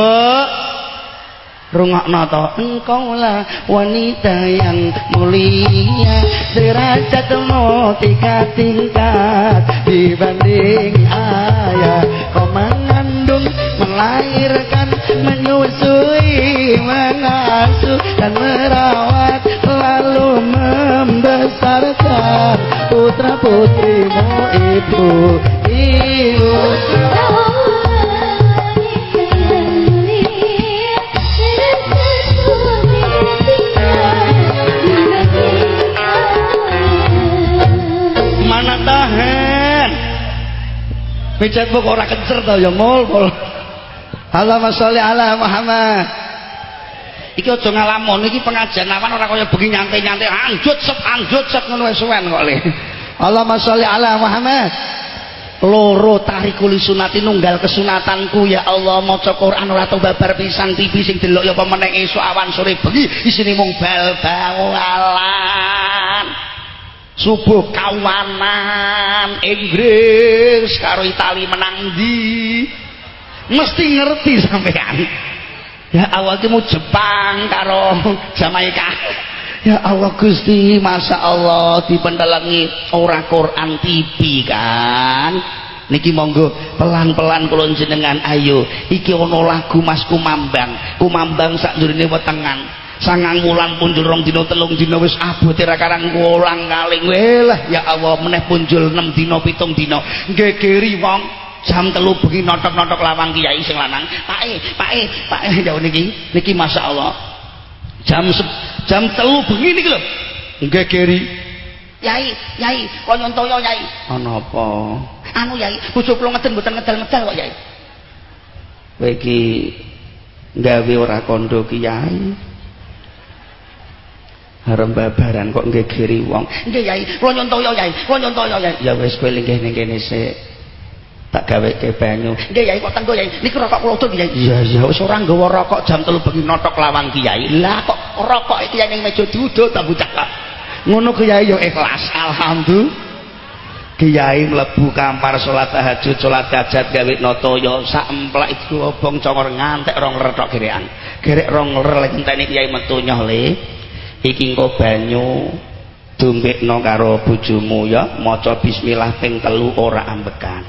rungokno to. Engkau lah wanita yang mulia. Derajatmu tiga tingkat dibanding ayah. Kau mengandung melahirkan menyusui mengasuh dan merawat lalu membesarkan putra putrimu ibu ibu Facebook orang kencer tau ya mol mol Allahumma sholli ala Muhammad. Iki aja ngalamun iki pengajian awan ora kaya bengi nyantai-nyantai anjut sep anjut sep ngono wis suwen kok le. Allahumma sholli ala Muhammad. Loro tarikul sunati nunggal kesunatanku ya Allah maca Quran ora tau babar pisan TV sing delok ya apa meneh esuk awan sore bengi isine mung bal-balan. Subuh kawanan Inggris karo Itali menang di mesti ngerti sampean. Ya Allah itu mau Jepang karo Jamaika. Ya Allah Gusti Masya Allah dipendelengi ora Quran TV kan? Niki monggo pelan-pelan kula jenengan ayo. Iki ana lagu Mas Kumambang. Kumambang sak durine wetengan sangang wulan punjul rong dino telung dino wis abote ra karang wulang kaling. Welah ya Allah meneh punjul 6 dino pitung dino gegeri wong jam telu bengi notok-notok lawang kiai sing lanang. Pae pae pae jauh niki niki masya Allah. Jam jam telu bengi niki lho. Nggih geri yai yai kok nyontoyo yai? Ana apa? Anu yai bojo kula ngeden mboten ngedal-ngedal kok yai? Kowe iki gawe ora kondo kiai harem babaran kok nggih geri wong. Nggih yai. Kula nyontoyo yai. Kula nyontoyo yai. Ya wis kowe linggih ning kene sik. Tak gawe ke banyu. Nggih yai. Kok tenggo yai? Niku rokok kula utuh yai. Iya iya wis ora nggawa rokok jam telu bengi notok lawang kiai lah kok rokok iki yang meja diudul tak bucak ngono kiai yo ikhlas. Alhamdulillah. Kiai mlebu kamar salat tahajud, salat hajat gawe natoya, sak itu obong congor ngantek rong retok gerekan. Gerek rong ler lek enteni Kiai metu nyoh le. Iki engko banyu dombekno karo bojomu ya, maca bismillah ping telu ora ambekan.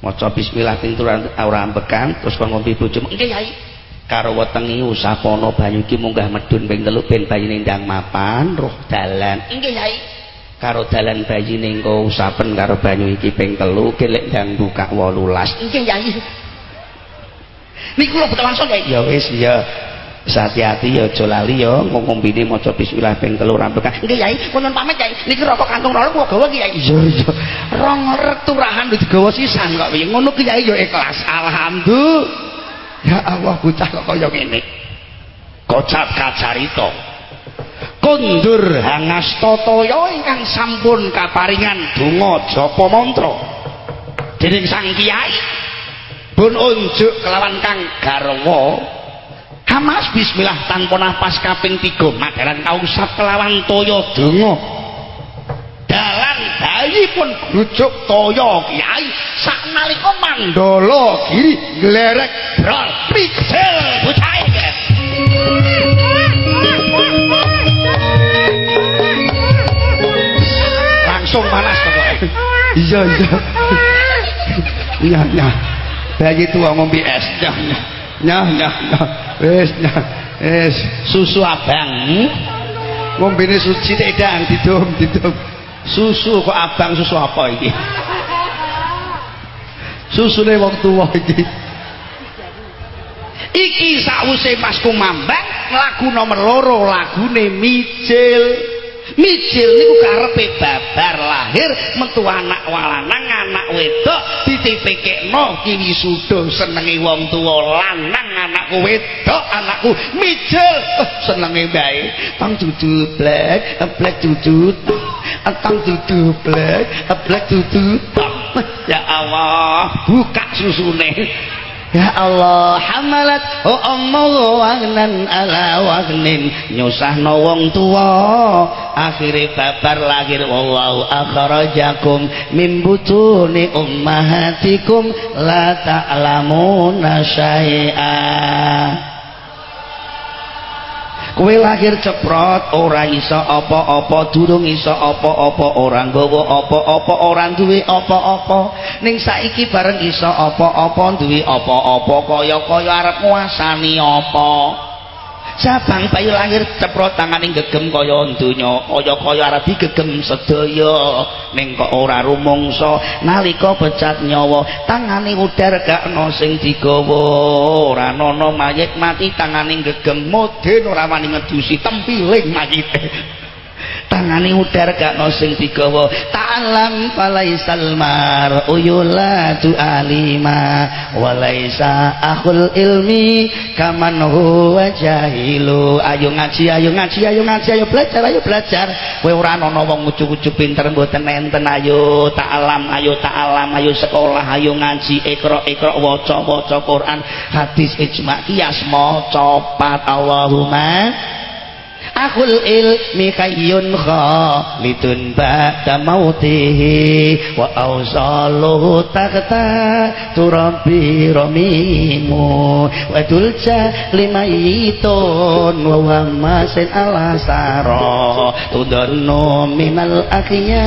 Maca bismillah ping telu ora ambekan, terus kon ngombe bojomu. Nggih, Kiai. Karo wetengi usapono banyu iki munggah medun ping telu ben bayine ndang mapan, roh dalan. Nggih, Kiai. karo dalan bayi ning usapen karo banyu iki ping telu kelek ndang buka 18 nggih yai niku lho betul langsung yai ya wis ya hati-hati ya aja lali ya. Ngombine maca bismillah ping telu rampek nggih yai. Pun pamit yai. Niki rokok kantong rolo kula gawa yai. Iya iya. Rong returahan digawa sisan kok piye ngono ki yai ya ikhlas. Alhamdulillah. Ya Allah bocah kok kaya ngene. Kocap kacarita. Kundur hangastotaya ingkang sampun kaparingan donga japa mantra. Dening sang kiai pun unjuk kelawan kang garwa hamas bismillah tanpa nafas kaping 3 madaran kausap kelawan toya. Donga. Dalan bayi pun grujuk toya. Kiai saknalika mandala giri glerek brol piksel bocah langsung panas kok iya iya. Iya iya. Bayi tua ngombe es. Nyah nyah nyah nyah. Wis nyah. Wis. Susu abang. Ngombe ini suci tidak didum didum susu kok abang susu apa ini susu nih wong tua ini iki sakwuse Mas Kumambang lagu nomor loro lagune Mijil mijil niku karepe babar lahir metu anak walanang anak wedok ditipikekno ki wisuda senenge wong tuwa lanang anakku wedok anakku mijil. Oh, senenge bae tang dudu blek blek dudu tang dudu blek blek dudu. Ya Allah buka susune Ya Allah hamalat. Oh ommo wagnan ala wagnin. Nyusahno wong tuwa akhire babar lahir. Wallahu akhrajakum min butuni ummahatikum. La ta'lamuna syai'a kowe lahir ceprot ora iso apa-apa durung iso apa-apa ora nggawa apa-apa ora duwe apa-apa. Ning saiki bareng iso apa-apa duwe apa-apa kaya-kaya arep nguasani apa Sabang bayi lahir ceprot tanganing gegem kaya donya, kaya-kaya arep digegem sedaya. Ning kok ora rumangsa nalika pecat nyawa tangane udar gak ana sing digawa. Ora ana mayit mati tanganing gegem moden ora wani ngedusi tempiling mayite tangane udar gak no sing digawa. Ta'alam falaisal mar uyulatu alima walaisa akhul ilmi kaman huwa jahilu. Ayo ngaji ayo ngaji ayo ngaji ayo belajar ayo belajar. Kowe ora ana wong ujug-ujug pinter mboten enten ayo ta'alam ayo ta'alam ayo sekolah ayo ngaji ikra ikra waca waca Quran hadis ijma kias maca pat Allahumma akul ilmi kayyun khalidun ba'da mautihi wa awsaluhu takta turabi ramimu wa dulja limayitun wa wamasin ala saro tudannu minal akhya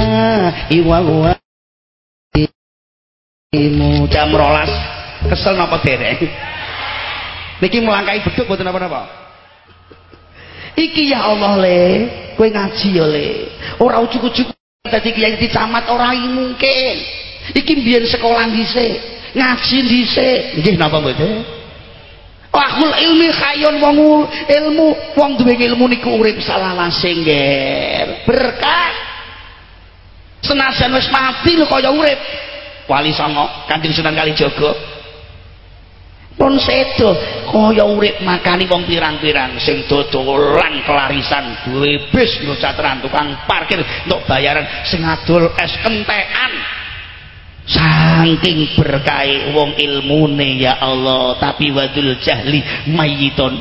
iwa wa jam rolas. Kesel napa derek? Niki melangkai beduk boten apa-apa iki ya Allah le. Kowe ngaji ya le. Ora ujug-ujug dadi kiai dicamat ora mungkin. Iki biyen sekolah dhisik ngaji dhisik. Nggih napa mboten Wakul ilmi khayon wong ilmu wong duwe ilmu niku urip salalase ngger berkah. Senajan wis mati lho kaya urip. Wali songo kanjeng sunan kalijaga pun sedo. Kaya urip makani wong pirang-pirang sing dodolan kelarisan duwe bis nggo tukang parkir untuk bayaran sing adol es kentekan. Saking berkai wong ilmune ya Allah tapi wadul jahli mayiton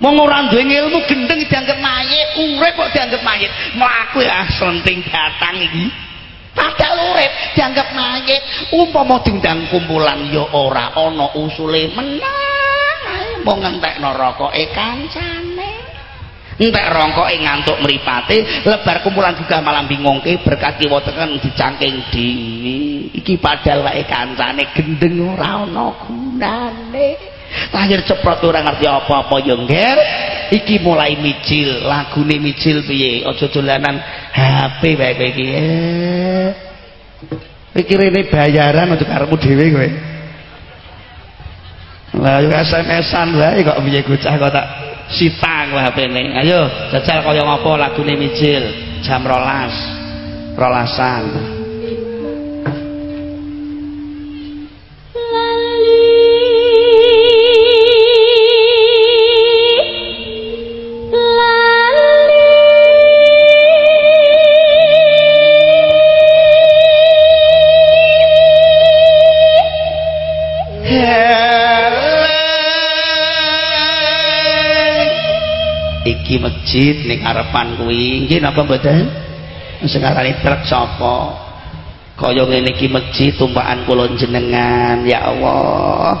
wong ora duwe ilmu gendeng dianggap mayit urip kok dianggap mayit. Mlaku ya senting datang iki padahal urip dianggap mayit. Umpama diundang kumpulan ya ora ana usule menang. Mau ngentekno rokoke kancane. Entek rongkoke ngantuk mripate lebar kumpulan juga malam bingungke berkat kiwa teken dicangking dhewe. Iki padahal wae kancane gendeng ora ana gunane. Lahir ceprot ora ngerti apa-apa ngger. Iki mulai micil lagune micil piye? Aja dolanan HP wae kowe iki eh. rene bayaran untuk karepmu dhewe kowe lah yo SMS-an wae kok piye bocah kok tak sitang lah HP-ne. Ayo, jajal kaya ngapa lagune mijil jam rolas. Rolasan. Iki masjid ning arepan kuwi. Nggih napa mboten? Sing arane truk sapa? Kaya ngene iki masjid tumpakan kula jenengan ya Allah.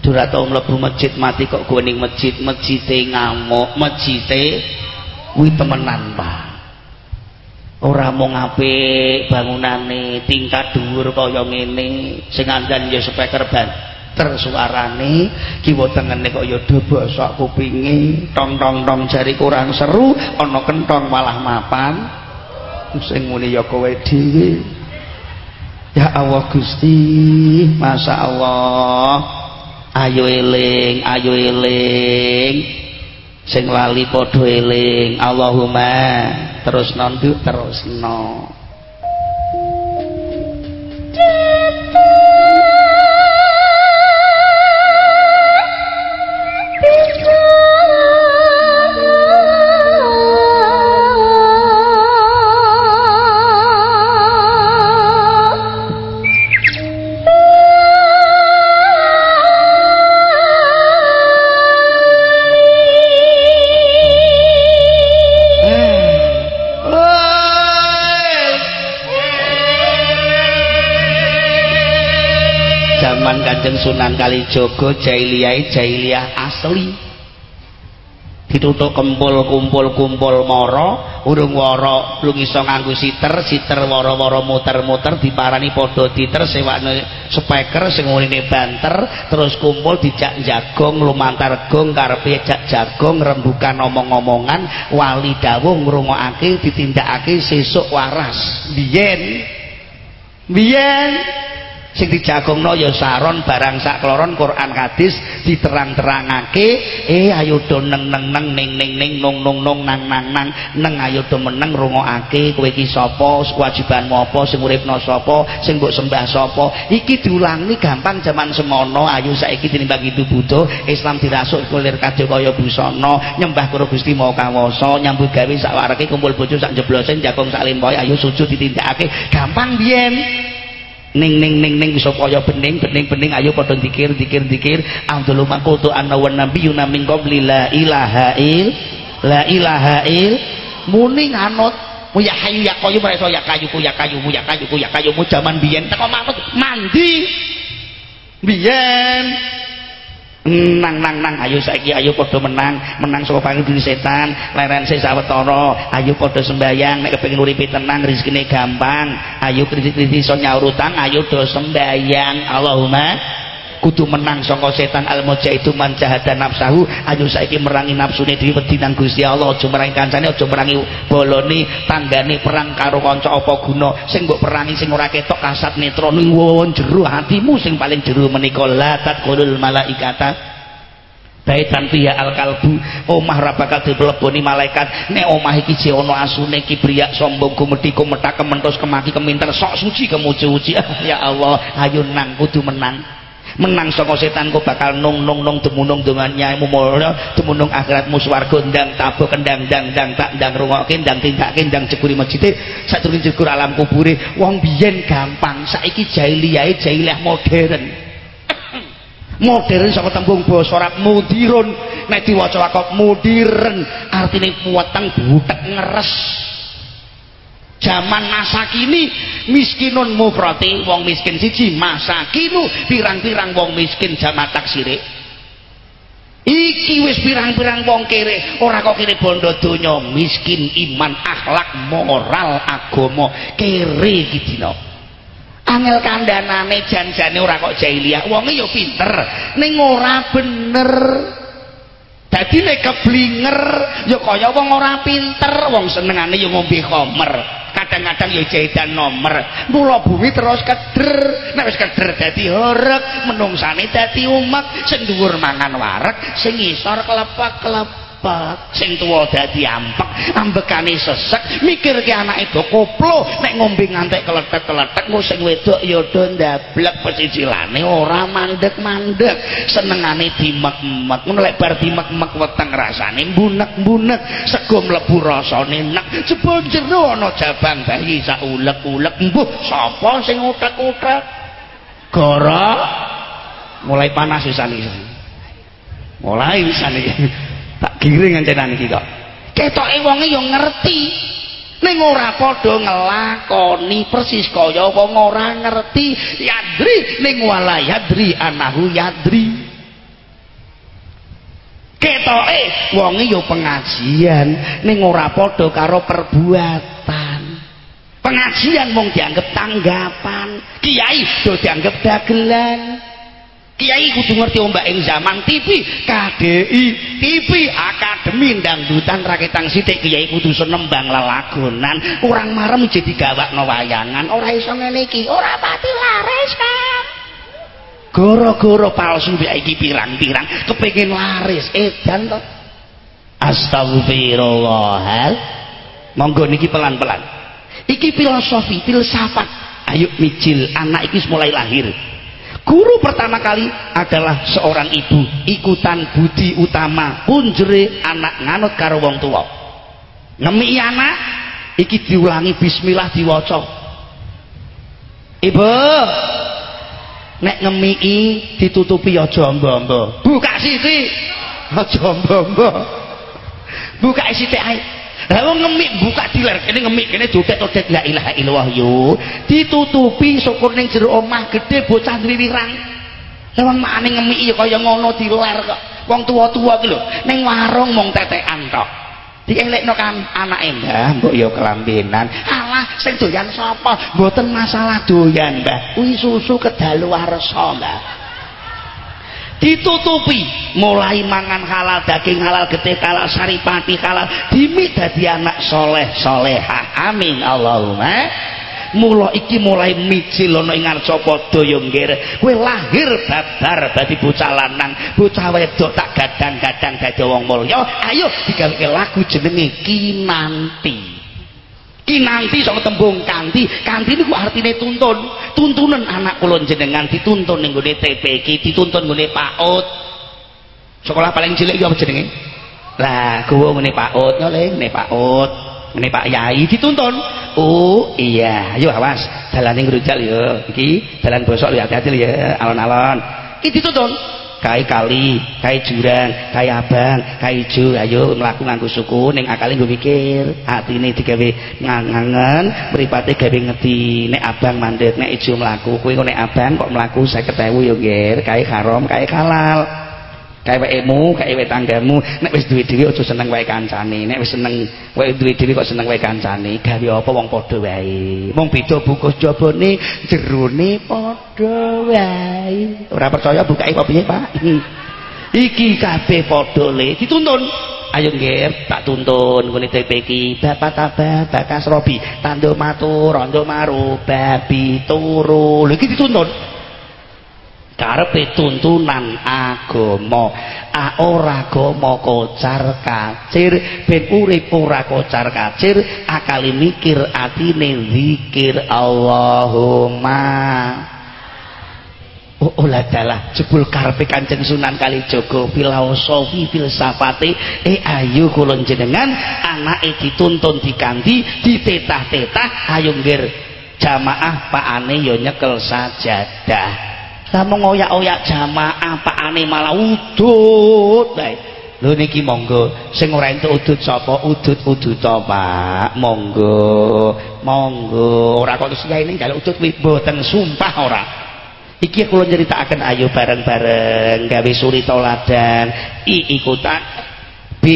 Dura tau mlebu masjid mati kok gue ning masjid. Masjide ngamuk masjide kuwi temenan Pak. Ora mung apik bangunane tingkat dhuwur kaya ngene. Sing andan ya speaker ban tersuarane kiwa tengene kok ya dobosok kupinge. Tong tong tong jari kurang seru ana kentong malah mapan. Sing muni ya kowe dhewe. Ya Allah Gusti Masya Allah. Ayo eling ayo eling. Sing lali padha eling. Allahumma terus nondu terus no Kanjeng Sunan Kalijogo jailiyah jailiyah asli. Ditutuk kempul kumpul kumpul moro urung woro belum iso nganggu siter siter woro woro muter muter diparani podo titer sewakne speaker sing ngurine banter terus kumpul dijak jagong lumantar gong karepe jak jagong rembukan omong-omongan wali dawuh ngrungokake ditindakake sesuk waras. Biyen? Biyen sing dijagongno ya saron barang sak kloron Quran hadis diterang-terangake. Eh ayo do neng neng neng ning ning ning nung nung nung nang nang nang neng ayo do meneng rungokake kowe iki sapa kewajibanmu apa sing uripno sapa sing mbok sembah sapa. Iki diulangi gampang zaman semono ayo saiki tinimbang itu butuh Islam dirasuk kulir kadhe kaya busana nyembah karo Gusti mau kawasa nyambut gawe sak wareke kumpul bojo sak jeblosen jagong sak limpoe ayo sujud ditindakake. Gampang biyen ning ning ning ning supaya bening bening bening. Ayo padha dikir dikir dikir Abdul makutu anna wa nabiyyuna min qabli la ilaha il la ilaha il. Muni nganut ya hayu ya qayyum ra ya kayu ku ya kayu ya kayu ku ya kayu mu jaman biyen teko manut mandi. Biyen nang nang nang. Ayo saiki ayo padha menang. Menang saka pangduri setan. Leren se sawetara. Ayo padha sembayang nek kepengin uripe tenang rezekine gampang. Ayo kredit-kredit iso nyaur utang ayo do sembayang Allahumma kudu menang saka setan al itu man jahada nafsahu. Ayo saiki merangi nafsune dhewe wedi nang Gusti Allah. Aja merangi kancane aja merangi bolone tanggane perang karo kanca apa guna. Sing mbok perangi sing ora ketok kasat netra ning jero hatimu sing paling jero menika. La taqulul malaikata baitan al kalbu omah ra bakal dileboni malaikat. Nek omah iki je ana asune kibriya sombong gumedhi kumetak kementus kemaki keminter sok suci kemuji-uji. Ya Allah ayo nang kudu menang menang saka setan kok bakal nung nung nung demunung dengan nyaimu mulya demunung akhiratmu swarga ndang tabuh kendang ndang ndang tak ndang rungokke ndang tindake ndang jeburi masjid sadurunge jegur alam kubure. Wong biyen gampang saiki jahiliyah jahiliyah modern. Modern saka tembung basa Arab mudirun. Nek diwaca kok mudiren artine puweteng butek ngeres zaman masa kini miskinun mufrati wong miskin siji masa kinu pirang-pirang wong miskin jamak taksire. Iki wis pirang-pirang wong kere ora kok kere bondo donya miskin iman akhlak moral agama kere iki dina. Angel kandhanane janjane ora kok jahiliyah wonge ya pinter ning ora bener dadi nek keblinger ya kaya wong ora pinter wong senengane ya ngombe khomer kadang-kadang ya jahitan nomor mula bumi terus keder nek wis keder dadi horeg menungsane dadi umek sing dhuwur mangan wareg sing ngisor kelepak-kelepak cepet sing tuwa dadi ampek ambekane sesek mikirke anake do koplo nek ngombe ngantek keletek-keletek engko sing wedok ya do ndablek pesicilane ora mandek-mandek. Senengane dimek-mek ngono lek bar dimek-mek weteng rasane mbunek-mbunek sego mlebu rasane nek. Jebon jero ana jabang bayi sak ulek-ulek mbuh sapa sing utek-utek? Gara mulai panas wisan mulai wisan tak giring ancenan iki kok. Ketoke wonge ya ngerti. Ning ora padha ngelakoni persis kaya wong ora ngerti. Yadri ning wala yadri anahu yadri. Ketoke wonge ya pengajian ning ora padha karo perbuatan. Pengajian mung dianggap tanggapan kiai do dianggap dagelan Kiai kudu ngerti ombak ing zaman TV, KDI, TV, Akademi Dangdutan Raketang Sithik Kiai kudu senembang lelagonan, kurang marem jadi gawakno wayangan, ora iso ngene iki, ora pati laris, Kang. Goro-goro palsu mbek iki pirang-pirang kepengin laris edan to. Astagfirullah. Monggo niki pelan-pelan. Iki filosofi, filsafat. Ayo micil anak iki mulai lahir guru pertama kali adalah seorang ibu ikutan budi utama punjere anak nganut karo wong tua ngemi anak iki diulangi bismillah diwaca. Ibu nek ngemi ditutupi aja mbok buka sisi aja mbok buka sithik ae Lah ngemik buka diler kene ngemik kene joget-joget la ilaha illallah yo. Ditutupi syukur ning jero omah gede bocah dwiwirang. Lah wong makane ngemik ya kaya ngono diler kok. Wong tua-tua ki lho ning warung mung tetekan tok. Dielekno kan anake Mbah, mbok ya kelambenan. Alah sing doyan sapa? Mboten masalah doyan, Mbah. Kuwi susu kedaluwarsa, Mbah. Ditutupi. Mulai mangan halal daging halal getih halal saripati halal. Dimi dadi anak soleh soleha. Amin Allahumma. Mula iki mulai micil ana ing arca padha ya nggir kowe lahir babar dadi bocah lanang. Bocah wedok tak gadang-gadang dadi wong mulya. Ayo digawe lagu jenenge kinanti kinanti sama tembung kanti kanti itu artinya tuntun. Tuntunan anak kulon jenengan dituntun yang gue TPK dituntun gue PAUD sekolah paling cilik apa jenenge? Lah gue gue PAUD nyoleng gue PAUD gue Pak Yai dituntun. Oh iya. Ayo awas. Jalan yang gerujal ya iki jalan bosok hati-hati ya alon-alon. Ini dituntun kai kali, kai jurang, kai abang, kai ijo, ayo mlaku nganggo suku ning akale nggo mikir, atine digawe ngangen, mripate gawe ngeti, nek abang mandek, nek ijo mlaku, kowe nek abang kok mlaku 50.000 yo nggir, kai haram, kai halal. Kae wek tanggamu, nek wis duwe dhewe aja seneng wae kancane. Nek wis seneng wae duwe dhewe kok seneng wae kancane. Gawe apa wong padha wae. Mung beda bukus jabone, jerone padha wae. Ora percaya bukake apa piye, Pak? Iki kabeh padha le dituntun. Ayo nggih, tak tuntun ngene TPK. Bapak tabah, bakas robi, tando matur, rondo maru, babi turu. Lha iki dituntun. Karepe tuntunan agama. A ora agama kocar kacir. Ben urip ora kocar kacir. Akali mikir ati, atine zikir. Allahumma. Oh olah dalah jebul karepe Kanjeng Sunan Kalijaga. Filosofi filsafate eh ayo kula jenengan anake dituntun diganti ditetah-tetah. Ayo ngger jamaah pakane ya nyekel sajadah kamu ngoyak-oyak jamaah pakane malah udut bae niki monggo sing ora entuk udut sapa? Udut-udut Pak. Monggo. Monggo. Ora kok terus ini njaluk udut kuwi mboten sumpah ora. Iki kula nyeritakaken ayo bareng-bareng gawe suri toladan i ikutan b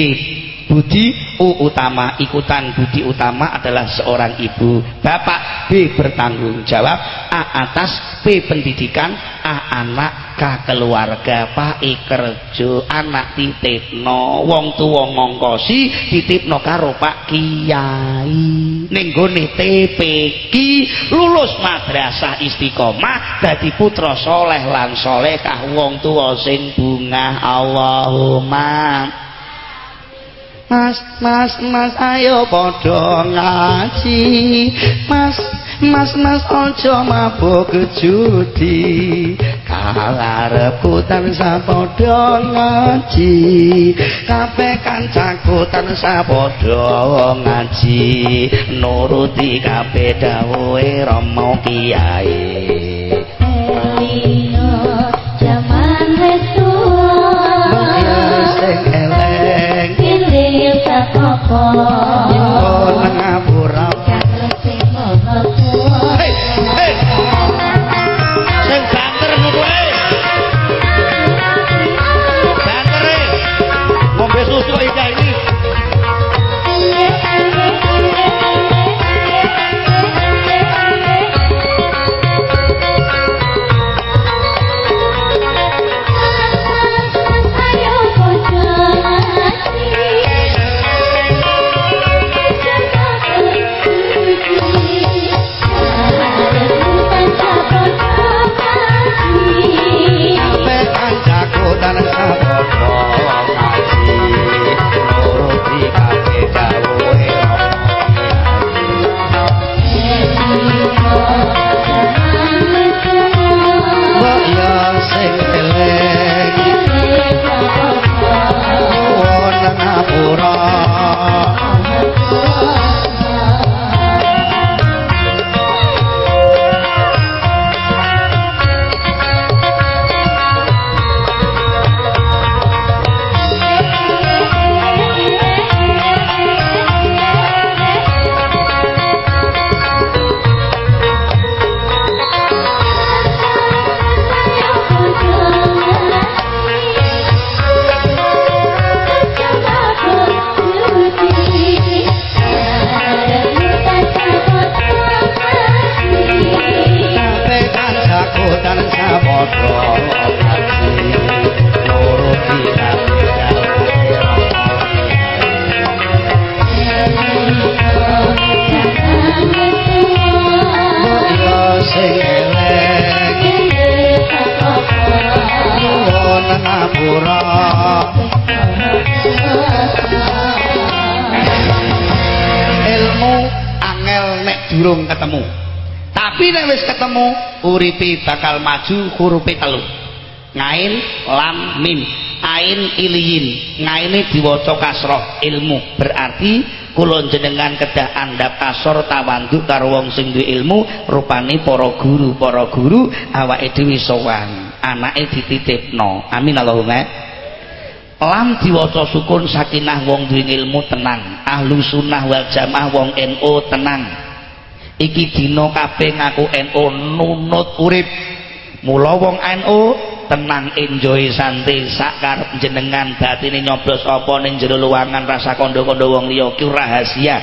budi U utama. Ikutan budi utama adalah seorang ibu. Bapak B bertanggung jawab. A atas B pendidikan. A anak K keluarga. Pak I kerja. Anak titipno. Wong tuwa ngongkosi titipno karo Pak Kiai. Ning gone TPQ lulus madrasah istiqomah dadi putra soleh lan solehah wong tuwa sing bungah. Allahumma Mas, mas, mas, ayo podo ngaji. Mas, mas, mas, ojo mabuk judi. Kalarepku tansa podo ngaji. Kape kancaku tansa podo ngaji. Nuruti kape dawe romo kiai apa nek wis ketemu uripi bakal maju hurufe telu. Ngain lam mim. Ain iliyin. Ngaine diwaca kasroh ilmu. Berarti kula jenengan kedah andhap asor tawanduk karo wong sing ilmu rupane para guru para guru awake dhewe sowan anake dititipno. Amin Allahumma. Lam diwaca sukun sakinah wong duwe ilmu tenang. Ahlu sunnah wal jamaah wong NU tenang iki dina kabeh ngaku NU nunut urip. Mula wong NU tenang enjoy santai sakar jenengan batine nyoblos apa ning jero luwangan rasa kondo-kondo wong liya ki rahasia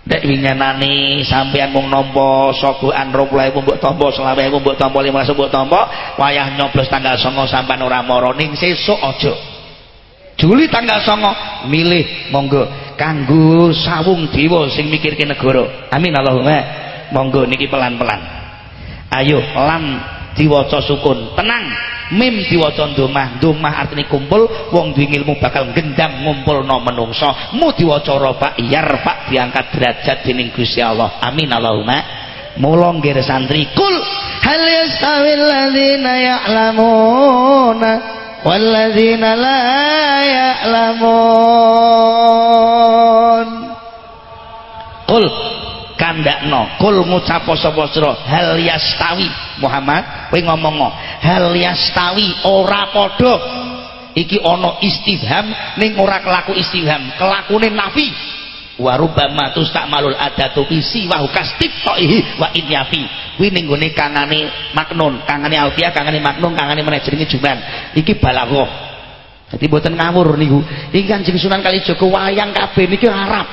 Dek winganane sampean mung nampa sogokan 20.000 mbok tampa 20.000 mbok tampa 15 mbok tampa wayah nyoblos tanggal 9 sampean ora mara. Ning sesuk aja Juli tanggal songo milih monggo kanggo sawung dewa sing mikirke negara. Amin Allahumma. Monggo niki pelan-pelan. Ayo lam diwaca sukun. Tenang mim diwaca domah domah artine kumpul wong duwe ilmu bakal gendang ngumpulno menungso. Mu diwaca roba yarfa diangkat derajat dening Gusti Allah. Amin Allahumma. Mula nggih santri. Kul hal yastawi alladziina ya'lamuuna walladziina la ya'lamun Qul kandakno. kul ngucapo sapa sira hal yastawi Muhammad kowe ngomong hal yastawi ora padha. Iki ana istifham ning ora kelaku istifham kelakune nafi wa rubbama tustakmalul adatu isi wa kastik toihi wa inyafi kuwi ning gone kangane maknun kangane alfiah kangane maknun kangane meneh jenenge juman. Iki balaghah jadi mboten ngawur niku. Iki Kanjeng Sunan Kalijaga wayang kabeh niki Arab.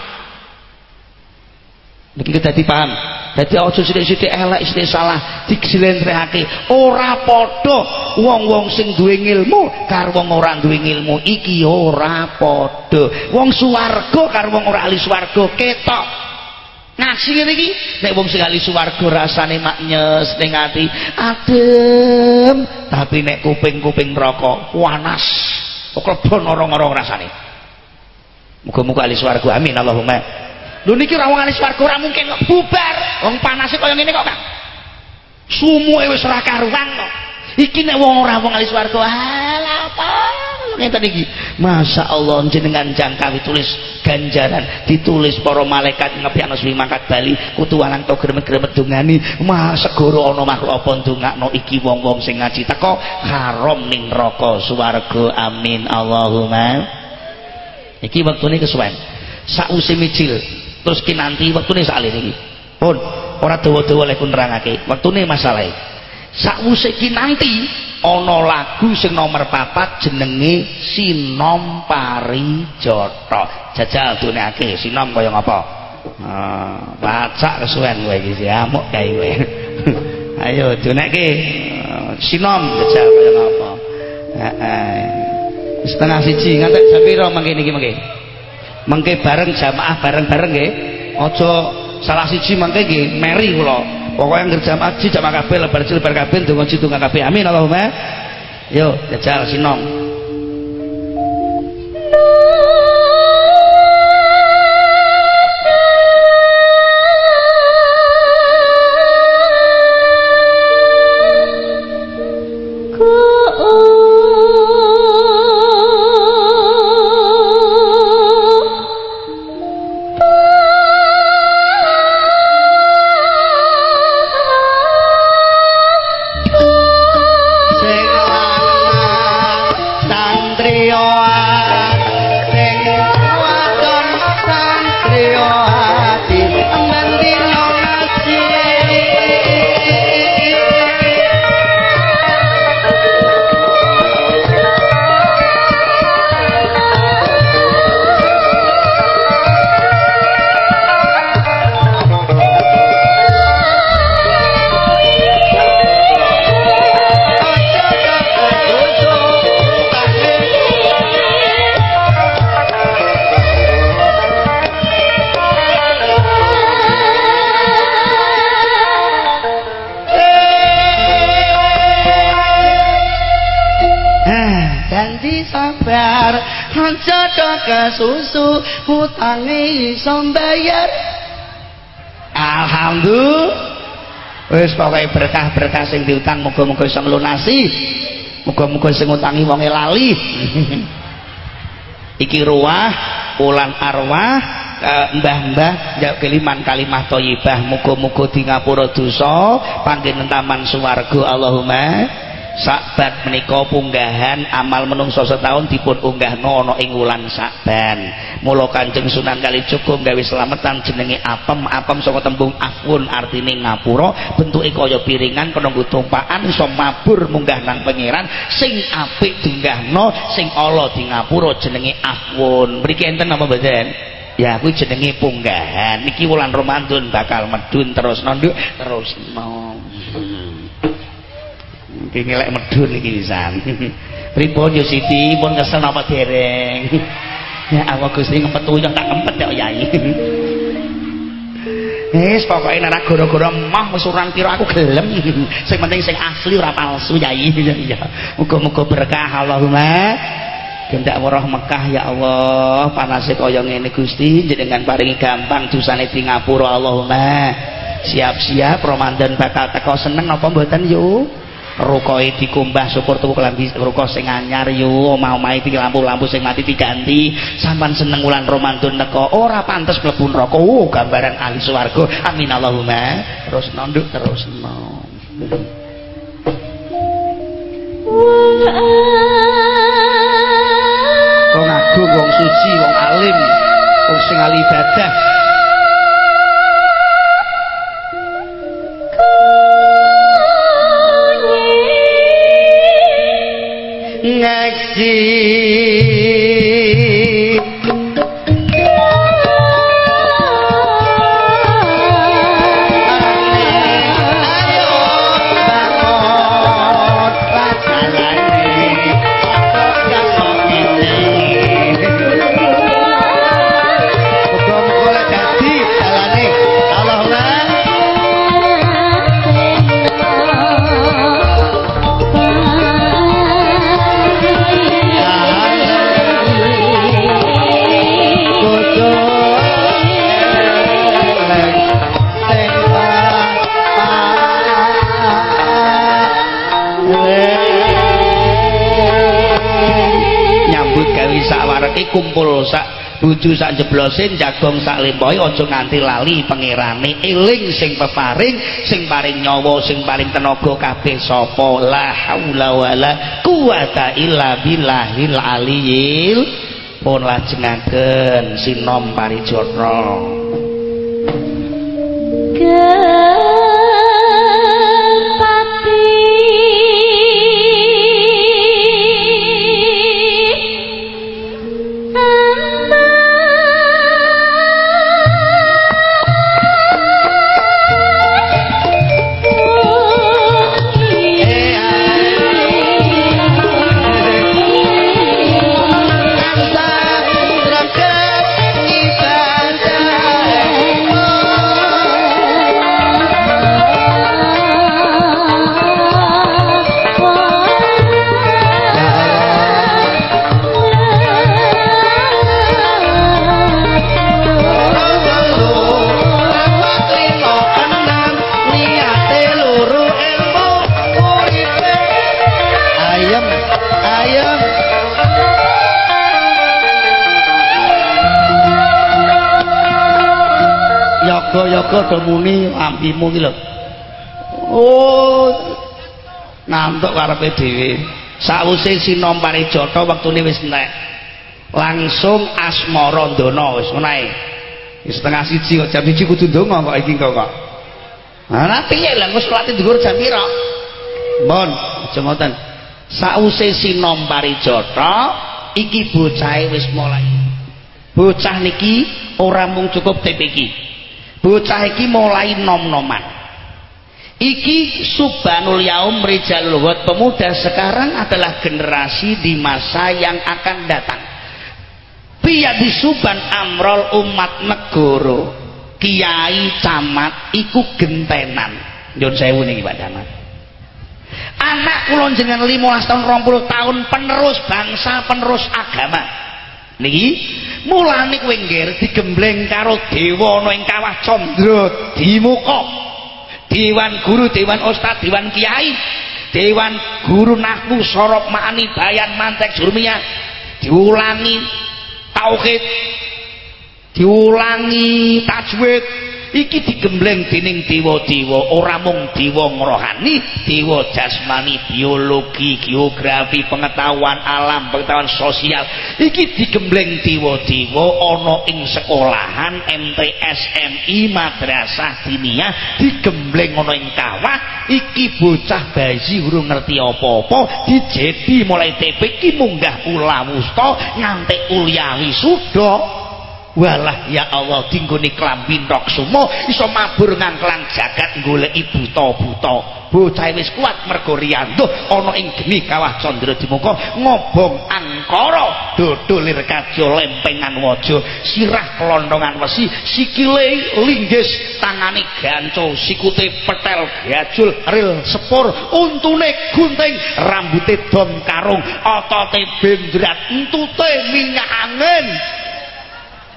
Niki dadi paham dadi aja sithik-sithik elek sithik salah diglentrekake ora padha wong-wong sing duwe ilmu karo wong ora duwe ilmu iki ora padha. Wong swarga karo wong ora ahli swarga ketok. Ngaji ngene iki nek wong sing ahli swarga rasane maknyes ning ati adem. Tapi nek kuping-kuping neraka panas kok klebon orang-orang rasane. Muga-muga ahli swarga amin Allahumma lho niki ra wong ahli swarga ora mungkin kok bubar. Wong panase kaya ngene kok Kang. Sumuke wis ora karuan kok. Iki nek wong ora wong ahli swarga alah apa? Ngeten iki. Masya Allah jenengan jangka ditulis ganjaran ditulis para malaikat ngepiakno suwi mangkat bali kutu walang to gremet-gremet dungani mah segoro ana makhluk apa ndongakno iki wong-wong sing ngaji teko? Haram ning neraka swarga. Amin. Allahumma. Iki wektune kesuwen. Sause micil terus ki nanti waktune saleh iki. Pun ora dawa-dawa lek nerangake wektune masalahe sakwise ki nanti ana lagu sing nomor papat jenenge Sinom Parijata jajal dunake Sinom kaya ngapa? Ah pacak kesuwen kowe iki amuk kae kowe. Ayo dunake Sinom jajal kaya ngapa? Heeh. Setengah siji ngantek jam pira mangke niki mangke mengke bareng jamaah bareng-bareng nggih. Aja salah siji mengke nggih meri kula. Pokoke anggere jamaah ji jamaah kabeh lebar ji lebar kabeh donga ji donga kabeh. Amin Allahumma. Yo jajal sinom susu utange iso bayar alhamdulillah. Wis pokoke berkah-berkah sing diutang muga-muga iso nglunasi. Muga-muga sing ngutangi wonge lali. Iki ruah ulan arwah eh, mbah-mbah njawab keliman kalimah thayyibah muga-muga di ngapura dosa panggen taman swarga Allahumma Sakban menika punggahan amal menungso setahun dipun unggahno ana ing wulan Sakban. Mula Kanjeng Sunan Kalijaga gawe slametan jenenge apem, apem saka tembung afun artine ngapura, bentuke kaya piringan kena nggo tumpakan iso mabur munggah nang pangeran sing apik dunggahno, sing ala di ngapura jenenge afun. Mriki enten apa mboten? Ya kuwi jenenge punggahan. Niki wulan Ramadan bakal medun terus nduk terus no. Iki ngelek medun iki pisan. Pripun yo Siti, pun kesel apa dereng? Ya Allah Gusti ngempet uyah tak ngempet ya Yai. Wis pokoke nek gara-gara mah wis urang kira aku gelem. Sing penting sing asli ora palsu Yai. Ya. Muga-muga berkah Allahumma. Gendak warah Mekah ya Allah, panase kaya ngene Gusti jenengan paringi gampang dosane di ngapura Allahumma. siap-siap Ramadan bakal teko seneng apa mboten yuk rukoe dikumbah syukur tuku kelambi ruko sing anyar yo omah-omahe iki lampu-lampu sing mati diganti. Sampan seneng wulan Ramadan neko ora pantes mlebu neraka. Oh gambaran ahli swarga. Amin Allahumma. Terus nonduk terus no wong agung wong suci wong alim wong sing ahli ibadah next. Kumpul sak buju sak jeblosin jagong sak lempoy aja nganti lali pangerane eling sing peparing sing paring nyawa sing paring tenaga kabeh sapa. La haula wala quwata illa billahil aliyil. Pun lajengaken sinom parijatha do muni ampimu ki lho. Oh. Ngantuk karepe dhewe. Sawise sinom parijata wektune wis entek. Langsung asmara ndana wis ngono ae. Setengah siji kok jam siji kudu ndonga kok iki kok. Nah, piye lah engko salat dhuwur jam pira? Mon, aja ngoten. Sause sinom parijata iki bocahe wis mulai. Bocah niki ora mung cukup TPK. Bocah iki mulai nom-noman. Iki subhanul yaum rijalul wat pemuda sekarang adalah generasi di masa yang akan datang. Biya disuban amrol umat negoro kiai camat iku gentenan. Nyun sewu niki Pak Camat. Anak kula jenengan 15 tahun 20 tahun penerus bangsa penerus agama niki? Mulane kowe ngger digembleng karo dewa ana ing kawah candra dimuka. Dewan guru dewan ustad dewan kiai dewan guru nahwu sorop ma'ani bayan mantek jurmiyah diulangi tauhid diulangi tajwid iki digembleng dening dewa-dewa ora mung dewa rohani dewa jasmani biologi geografi pengetahuan alam pengetahuan sosial. Iki digembleng dewa-dewa ana ing sekolahan MTS MI madrasah diniyah digembleng ana ing kawah. Iki bocah bayi urung ngerti apa-apa dijedi mulai TP iki munggah ula wusta nganti kuliah wisuda walah ya Allah dinggone klambi ndok sumo iso mabur ngangklang jagat goleki buta-buta. Bocah wis kuat mergo riyantuh ana ing geni kawah candra dimuka ngobong angkara dodolir kajo lempengan waja sirah kelondongan wesi sikile linggis tangane ganco sikute petel gajul ril sepur untune gunting rambute don karung otote bendrat entute minyak angin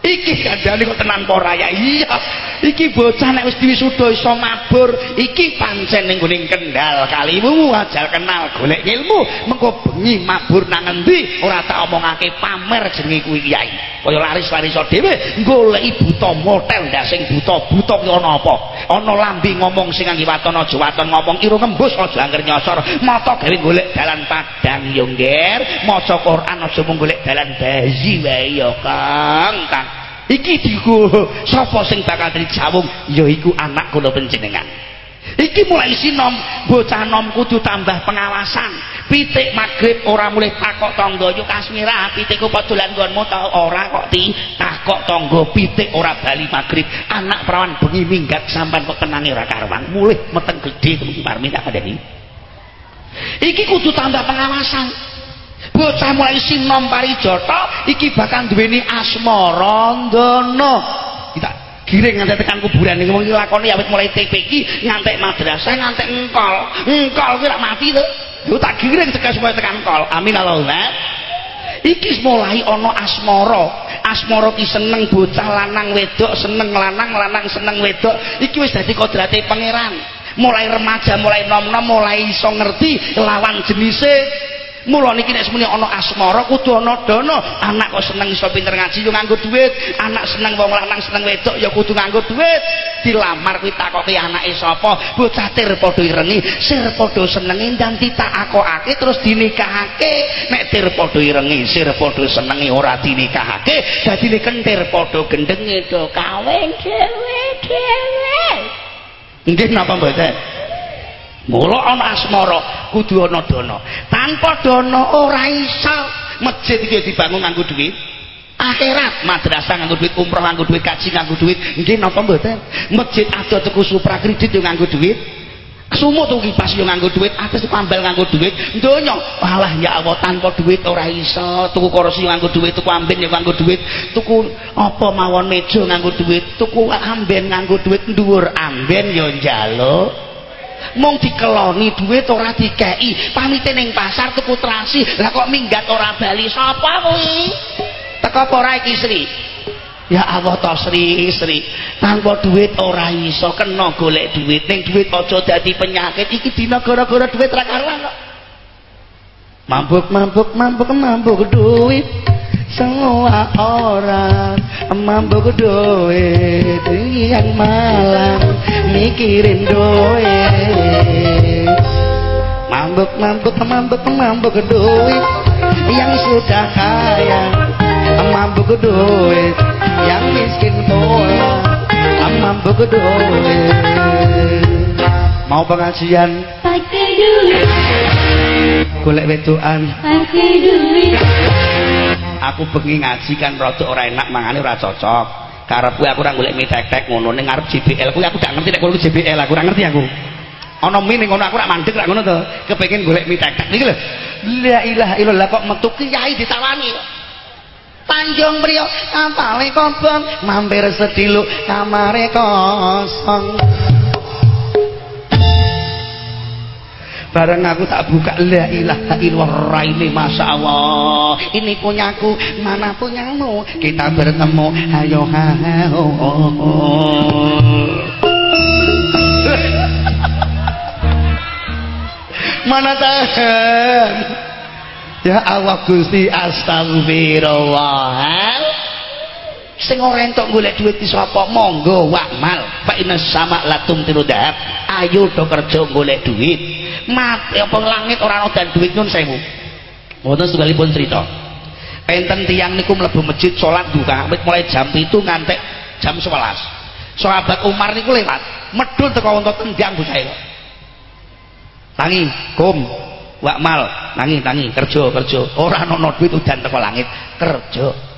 iki kandhane kok tenan apa ya iya. Iki bocah nek wis diwisuda iso mabur. Iki pancen ning kendal. Kalimu ajal kenal golek ilmu. Mengko bengi mabur nang endi? Ora tak omongake pamer jenenge kuwi kiai. Kaya laris-laris dhewe goleki buta motel ndak sing buta. Buta ki ana apa? Ana lambi ngomong sing nganggo waton aja waton ngomong. Iru ngembus aja angger nyosor. Mata gawe golek dalan padang yo ngger. Maca Quran aja mung golek dalan bayi wae Kang. Kang iki diku sapa sing bakal dijawung? Yaiku anak kula panjenengan. Iki mulai sinom bocah nom kudu tambah pengawasan. Pitik magrib ora mulai takok tangga yuk kasmira pitikku podolan nggonmu ta ora kok ti. Takok tangga pitik ora bali magrib. Anak perawan bengi minggat sampan kok tenange ora karuan? Mulih meteng gedhe kemungkinan parmi tak ada iki kudu tambah pengawasan bocah mulai sinom parijoto iki bakal duweni asmara ndono kita giring ngantek tekan kuburan iki wong lakone awit mulai TP iki ngantek madrasah ngantek engkol. Engkol ki mati to yo tak giring tekan supaya tekan kol amin Allahumma. Iki mulai ana asmara. Asmara ki seneng bocah lanang wedok seneng lanang lanang seneng wedok. Iki wis dadi kodrate pangeran. Mulai remaja mulai nom-nom mulai iso ngerti lawan jenise Mula niki nek semene ana asmara kudu ana dana. Anak kok seneng iso pinter ngaji yo nganggo duit. Anak seneng wong lanang seneng wedok ya kudu nganggo duit. Dilamar kuwi takoki anake sapa? Bocah tir padha irengi, sir padha senengi dan ditakokake terus dinikahake. Nek tir padha irengi, sir padha senengi ora dinikahake, dadine kentir padha gendenge do kawin dhewe-dhewe. Nggih napa mboten? Mula ana asmara kudu ana dana. Tanpa dana ora iso masjid iki dibangun nganggo duit. Akhirat madrasah nganggo duit, umroh nganggo duit, kaji nganggo duit. Nggih napa mboten? Masjid ada tuku supra kredit yo nganggo duit. Sumuk tuku kipas yo nganggo duit, ates pambel nganggo duit. Donya, alah ya Allah tanpa duit ora iso. Tuku kursi nganggo duit, tuku amben yo nganggo duit, tuku apa mawon meja nganggo duit, tuku amben nganggo duit, dhuwur amben yo njaluk. Mung dikeloni duit ora dikei pamite ning pasar tuku terasi. Lah kok minggat ora bali? Sapa kuwi? Teko apa ora ya Allah to Sri Sri. Tanpa duit ora iso kena golek duit. Ning duit aja dadi penyakit. Iki dina gara-gara duit ra karuan kok. Mabuk mabuk mabuk duit semua orang mabuk duit yang malam mikirin duit mabuk mabuk mabuk mabuk duit yang sudah kaya mabuk duit yang miskin pula mabuk duit mau pengajian? Pakai duit. Golek wedokan. Pakai duit aku bengi ngaji kan rada ora enak mangane ora cocok. Karepku aku ora golek mie tek-tek ngono ning ngarep JBL kuwi aku gak ngerti nek kuwi JBL aku ora ngerti aku. Ana mie ning ngono aku ora mandek ora ngono to. Kepengin golek mie tek-tek niki lho. La ilaha illallah kok metu kiai ditawani Tanjung Priok kapale kobong mampir sediluk kamare kosong bareng aku tak buka la ilaha illallah ini masya Allah ini punyaku mana punyamu? Kita bertemu. Ayo ha oh. mana tahan? Ya Allah Gusti astagfirullah sing ora entuk golek duit di sapa? Monggo wakmal fa inna sama latum tiru dahab. Ayo do kerja golek duit. Mati apa langit ora ana dan duit nyun sewu? Wonten setunggalipun cerita. Enten tiang niku mlebu masjid salat wit mulai jam itu ngantek jam 11 sahabat Umar niku lewat. Medhun teko wonten tendang kok tangi kum. Wakmal tangi tangi. Kerja kerja. Ora ana duit udan teko langit. Kerja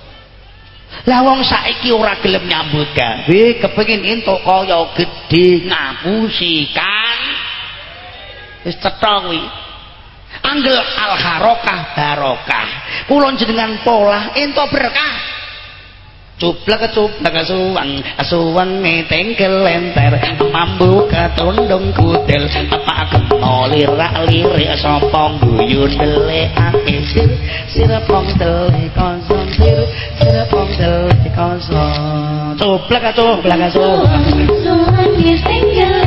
lah wong saiki ora gelem nyambut gawe kepengin entuk kaya gedhe ngapusikan wis cetha kuwi. Anggel al barokah. Kula jenengan pola entuk berkah cuplak cuplak suwang suwang tengkel lenter mambu katundung kutil apa aku lirak lirik sapa guyu dele ake sir sirapong dele konsol sir sirapong dele konsol cuplak cuplak suwang suwang ngeteng kelenter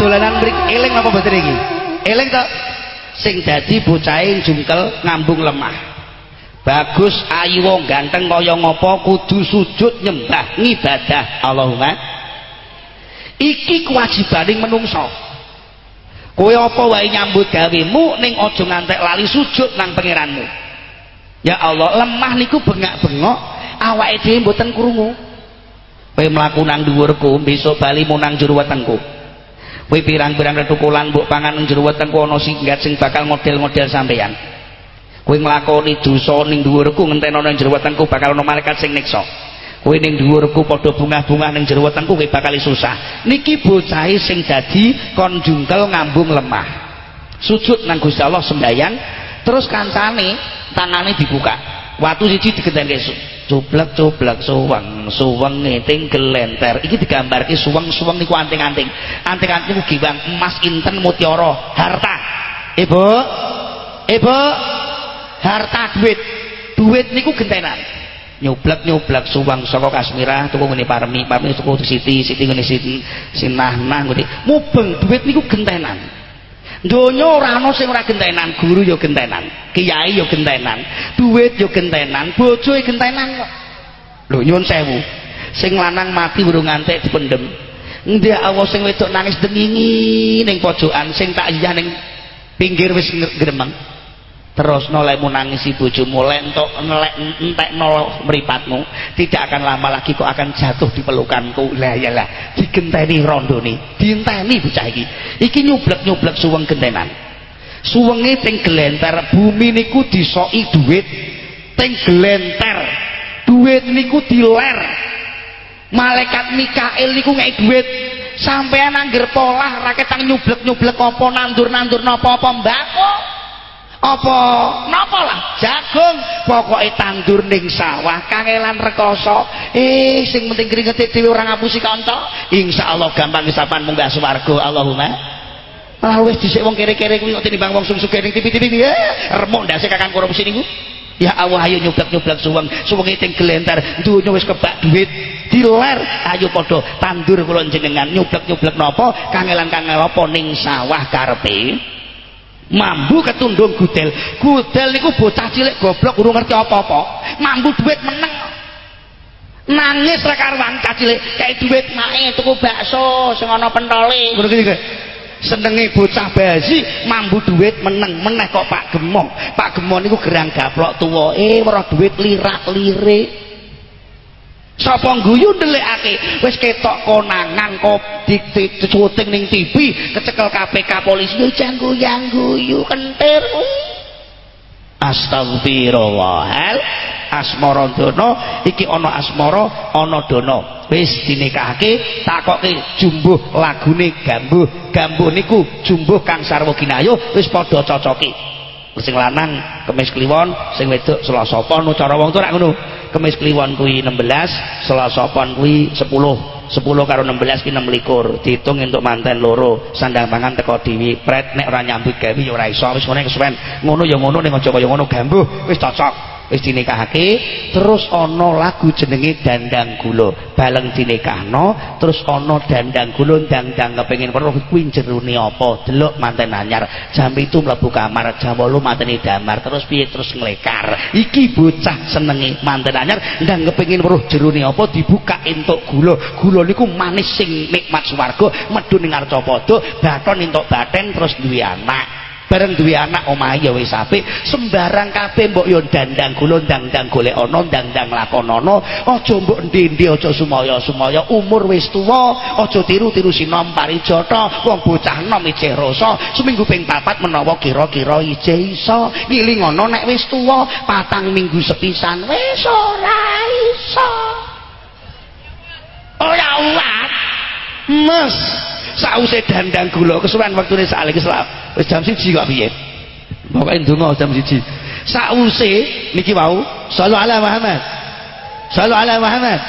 dolanan mrik eling apa mboten iki? Eling to? Sing dadi bocahe jungkel ngambung lemah. Bagus ayu wong ganteng kaya ngapa kudu sujud nyembah ngibadah Allahumma. Iki kewajibaning menungso. Kowe apa wae nyambut gawemu ning aja ngantek lali sujud nang pangeranmu. Ya Allah, lemah niku bengak-bengok, awake dhewe mboten krungu. Kowe mlaku nang dhuwurku, besok bali mu nang jero wetengku. Kowe pirang-pirang retukulan mbok pangan nang jero wetengku ana singgat sing bakal model-model sampeyan. Kowe nglakoni dosa ning dhuwurku ngenteni nang jero wetengku bakal ana malaikat sing niksa. Kowe ning dhuwurku padha bungah-bungah ning jero wetengku kowe bakal susah. Niki bocahe sing dadi kon jungkel ngambung lemah. Sujud nang Gusti Allah sembahyang terus kancane tangane dibuka. Watu siji digentenke coblak coblak suweng suweng ngiting gelenter. Iki digambarke suweng suweng niku anting-anting. Anting-anting niku giwang emas inten mutiara harta. Ibu. Ibu. Harta duit. Duit niku gentenan. Nyoblak nyoblak suwang saka kasmirah tuku ngene parmi parmi tuku siti siti ngene siti sinah nah ngene. Mubeng duit niku gentenan donya ora ana sing ora gentenan guru ya gentenan kiai ya gentenan duit ya gentenan bojo ya gentenan kok. Lho nyuwun sewu. Sing lanang mati burung ngantek dipendem. Ndek Allah sing wedok nangis dengingi ning pojokan sing tak iyah ning pinggir wis gremeng terus nolek nangisi bojomu lentok nelek entek nol meripatmu tidak akan lama lagi kok akan jatuh di pelukanku. Lah ya lah digenteni rondone dienteni bocah iki. Iki nyublek-nyublek suweng gentenan. Suwenge ting gelenter bumi niku disoki duit. Ting gelenter duit niku diler. Malaikat Mikael niku ngek duit. Sampean angger polah raketang nyublek-nyublek apa nandur-nandur napa apa mbako apa? Napa lah? Jagung. Pokoknya tandur ning sawah kangelan rekoso. Eh sing penting keringet dhewe ora ngapusi kanca. Insyaallah gampang isapan munggah swarga. Allahumma. Malah wis dhisik wong kere-kere kuwi kok tinimbang wong sung-sugih ning tipi-tipi. Ya remuk ndase kakan korupsi niku. Ya Allah ayo nyoblak-nyoblak suweng. Suwenge ting gelentar. Dunya wis kebak duit. Diler ayo padha tandur kula jenengan nyoblak-nyoblak napa? Kangelan-kangel apa ning sawah karepe mambu ketundung gudel. Gudel niku bocah cilik goblok urung ngerti apa-apa. Mambu duit meneng. Nangis ra karuan cah cilik. Kayak duit mae tuku bakso sing ana pentole. Senenge bocah basi mambu duit meneng. Meneh kok Pak Gemo Pak Gemo niku gerang gaplok tuwa eh weruh duit lirak-lirik sapa guyu ndelikake wis ketok konangan kok dicuting ning TV kecekel KPK polisi. Yo janggu-yang guyu kentir. Astagfirullahal asmara iki ana asmara ana dana wis dinikahke takoke jumbuh lagune gambuh. Gambuh niku jumbuh kang sarwa ginayuh wis padha cocoki. Sing lanang kemis kliwon sing wedok selasa pon cara wong ngono kemis kliwon kuwi 16 selasa pon kuwi 10 10 karo 16 ki 26 diitung entuk manten loro. Sandang pangan teko diwi pret nek ora nyambut gawe ya ora iso. Wis ngene kesuwen. Ngono ya ngono ning aja kaya ngono gambuh. Wis cocok wis dinikahake terus ana lagu jenenge dandang gula baleng dinikahno terus ana dandang gula dandang kepengin weruh kuwi jerone apa? Delok manten anyar. Jam itu mlebu kamar jam 8 mantene damar terus piye terus nglekar. Iki bocah senenge manten anyar ndang kepengin weruh jerone apa? Dibuka entuk gula gula niku manis sing nikmat swarga medhu ning arcapada baton entuk baten terus duwe anak bareng duwe anak omahe ya wis apik. Sembarang kabeh mbok yo dandang gula ndang-ndang golek ana ndang-ndang lakonana. Aja mbok ndi-ndi aja sumaya-sumaya umur wis tuwa aja tiru-tiru sinom parijata. Wong bocah nom ijeh rasa. Seminggu ping papat menawa kira-kira ijeh iso. Ngiling ana nek wis tuwa patang minggu sepisan. Wis ora iso. Ora uwat mes sause dandang gula. Kesuwen wektune saiki wis jam 1 kok piye? Pokoke ndonga jam 1 sause niki wau. Sallu ala Muhammad. Sallu ala Muhammad.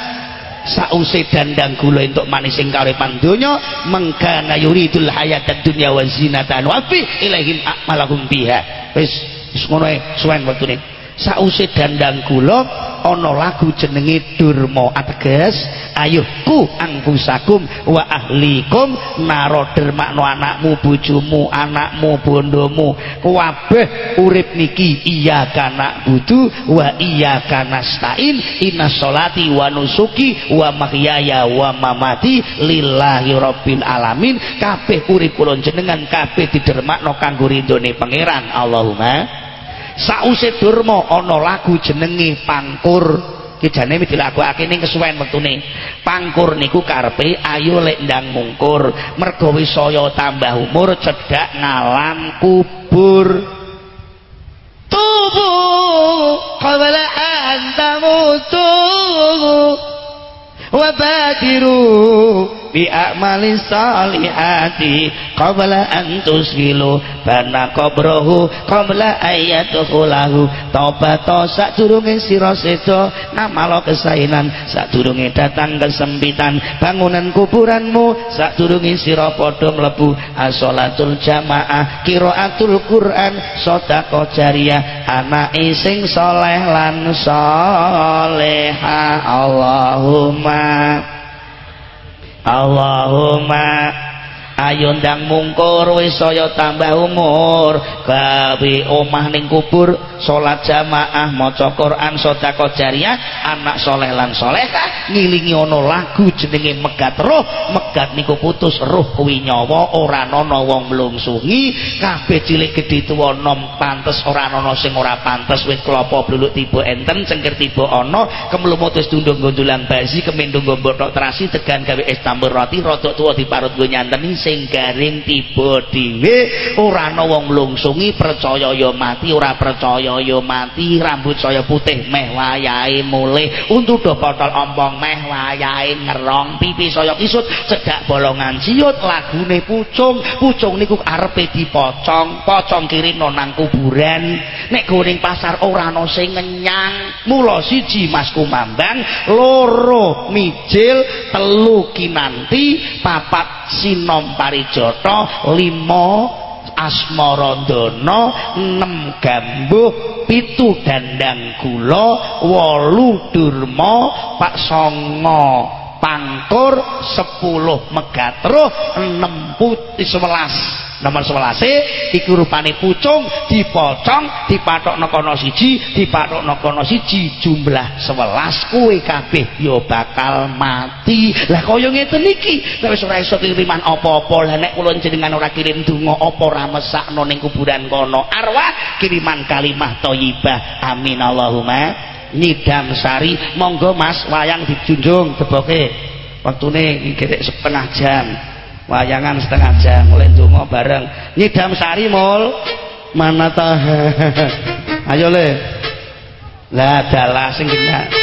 Sause dandang gula entuk manising kauripan donya mengkana yuridul hayatad dunya wa zinatan wa fi ilaihim a'malahum biha. Wis wis ngono suwen wektune sause dandang gula ana lagu jenenge Durma ateges. Ayuhku angkusakum wa ahlikum naro dermakno anakmu bojomu anakmu bondomu. Kabeh urip niki iya kana budu wa iya kana stain inna sholati wa nusuki wa mahyaya wa mamati lillahi rabbil alamin. Kabeh urip kula jenengan kabeh didermakno kanggo ridhone pangeran. Allahumma sause durma ana lagu jenenge pangkur. Ki jane dilakokake ning kesuwen wektune. Pangkur niku karepe ayo lek ndang mungkur. Mergo wis saya tambah umur cedhak ngalam kubur. Tubu qabla an tamutu. Wa badiru bi a'mali salihati qabla an tusgilu bana qabrahu qabla ayatuhu tobato sadurunge sira seda namalo kesainan sadurunge datang kesempitan. Bangunan kuburanmu sadurunge sira padha mlebu. Asolatul jamaah qiraatul Quran sedekah jariyah anake sing saleh lan salehah Allahumma Allahumma ayo ndang mungkur wis saya tambah umur. Gawe omah ning kubur salat jamaah maca Quran sedekah jariah anak soleh lan solehah ngilingi ana lagu jenenge megat roh. Megat niku putus roh kuwi nyawa ora ana wong mlungsungi. Kabeh cilik gedhe tuwa nom pantes ora ana sing ora pantes. Wit klopo bluluk tiba enten cengkir tiba ana. Kemlumut wis tundung gondolan basi kemendung gombok terasi tegan gawe es tambur roti rodok tuwa diparut go nyanteni sing tiba dhewe ora ana wong mlungsungi percaya ya mati ora percaya ya mati rambut saya putih meh wayahe mulih untu do botol ompong meh wayahe ngerong pipi saya kisut cedak bolongan ciut lagune pucung pucung niku arepe dipocong pocong kiri nonang kuburan nek goning pasar ora ana sing ngenyang mula siji Mas Kumambang loro mijil telu kinanti papat sinom parijoto limo asmarandana enam gambuh pitu dandang gula wolu durma pak songo pangkur sepuluh megatruh enam putih sebelas nomor 11 iku rupane pucung dipocong dipathokno kono siji dipathokno kono siji jumlah 11 kuwe kabeh ya bakal mati. Lah kaya ngeten iki nek wis ora iso kiriman apa-apa lah nek kula jenengan ora kirim donga apa ora mesakno ning kuburan kono? Arwah kiriman kalimah thayyibah amin Allahumma. Nidam sari. Monggo mas wayang dijunjung deboke waktune iki setengah jam wayangan setengah jam mulai dungo bareng. Nyidam sari mul. Mana tah ayo le. Lah dalah sing gendak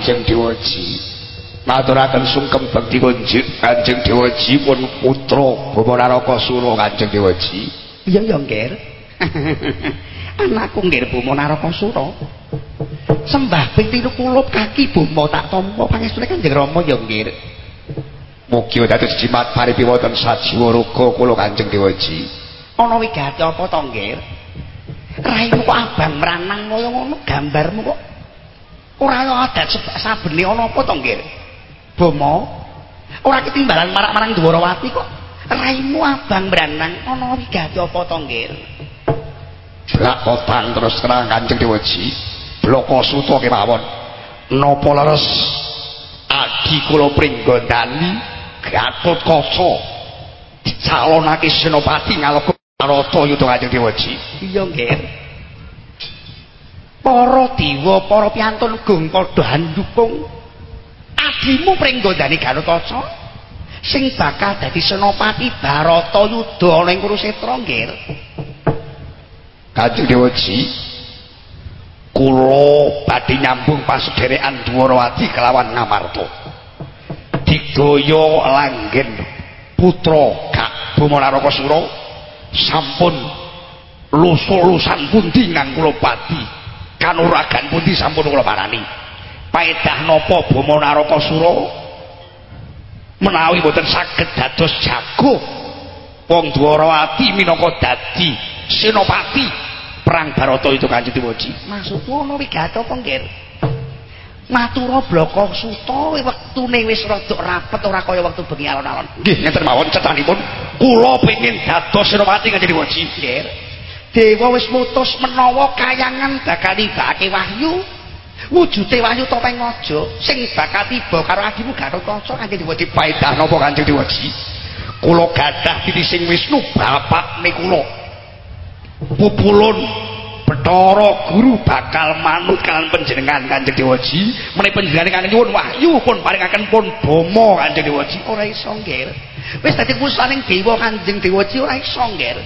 Kanjeng Dewaji maturaken sungkem bekti kunjuk Kanjeng Dewaji pun putra Bapa Naraka Sura Kanjeng Dewaji iya ya nggir anakku nggir Bapa Naraka Sura sembah bekti kulup kaki Bapa tak tampa pangestune Kanjeng Rama ya nggir Mugi dados jimat paripi wonten sajiwa ruga kula Kanjeng Dewaji. Ana wigati apa to, Nggir? Raimu kok abang meranang kaya ngono gambarmu kok. Ora adat sabene ana apa to, Nggir? Bomo. Ora ketimbalan marak-marang Dwarawati kok. Raimu abang meranang ana wigati apa to, Nggir? Blak kotang terus kenang Kanjeng Dewaji. Bloko suto kemawon. Napa leres? Adi kula pringgondani Gatot Kaca dicalonake senopati ngaloko Narata Yuda Kanjeng Dewaji. Iya, Nggih. Para dewa, para piantun gung padha ndukung adimu pringgondani Gatot Kaca sing bakal dadi senopati Barata Yuda ana ing Kurusetra, Nggih. Kanjeng Dewaji kula badhe nyambung pasederekan Dwarawati kelawan Ngamarta. digaya langgen putra Kak Bumanaraka Sura sampun lusul-lusan pundi ingkang kula pati kanuragan pundi sampun kula parani paedah napa Bumanaraka Sura? Menawi boten saged dados jago. Wong Dwarawati minangka dadi senopati. Perang Barata itu Kanjeng Dewaji. Maksudmu ana wigato apa nggih matura bloko suta wektune wis rada rapet ora kaya wektu bengi alon-alon. Nggih ngeten mawon cetanipun. Kula pengin dados senopati kanjeng Dewaji. Nggih dewa wis mutus menawa kayangan bakal nibake wahyu wujute wahyu topeng aja sing bakal tiba karo adimu Gatot Kaca kanjeng Dewaji paedah napa kanjeng Dewaji kula gadah titi sing Wisnu bapak kula pupulun Betara guru bakal manut kalian panjenengan Kanjeng Dewaji. Menawi panjenengan kangen nyuwun wahyu pun paringaken pun bomo Kanjeng Dewaji ora iso nggir. Wis dadi pusaning dewa Kanjeng Dewaji ora iso nggir.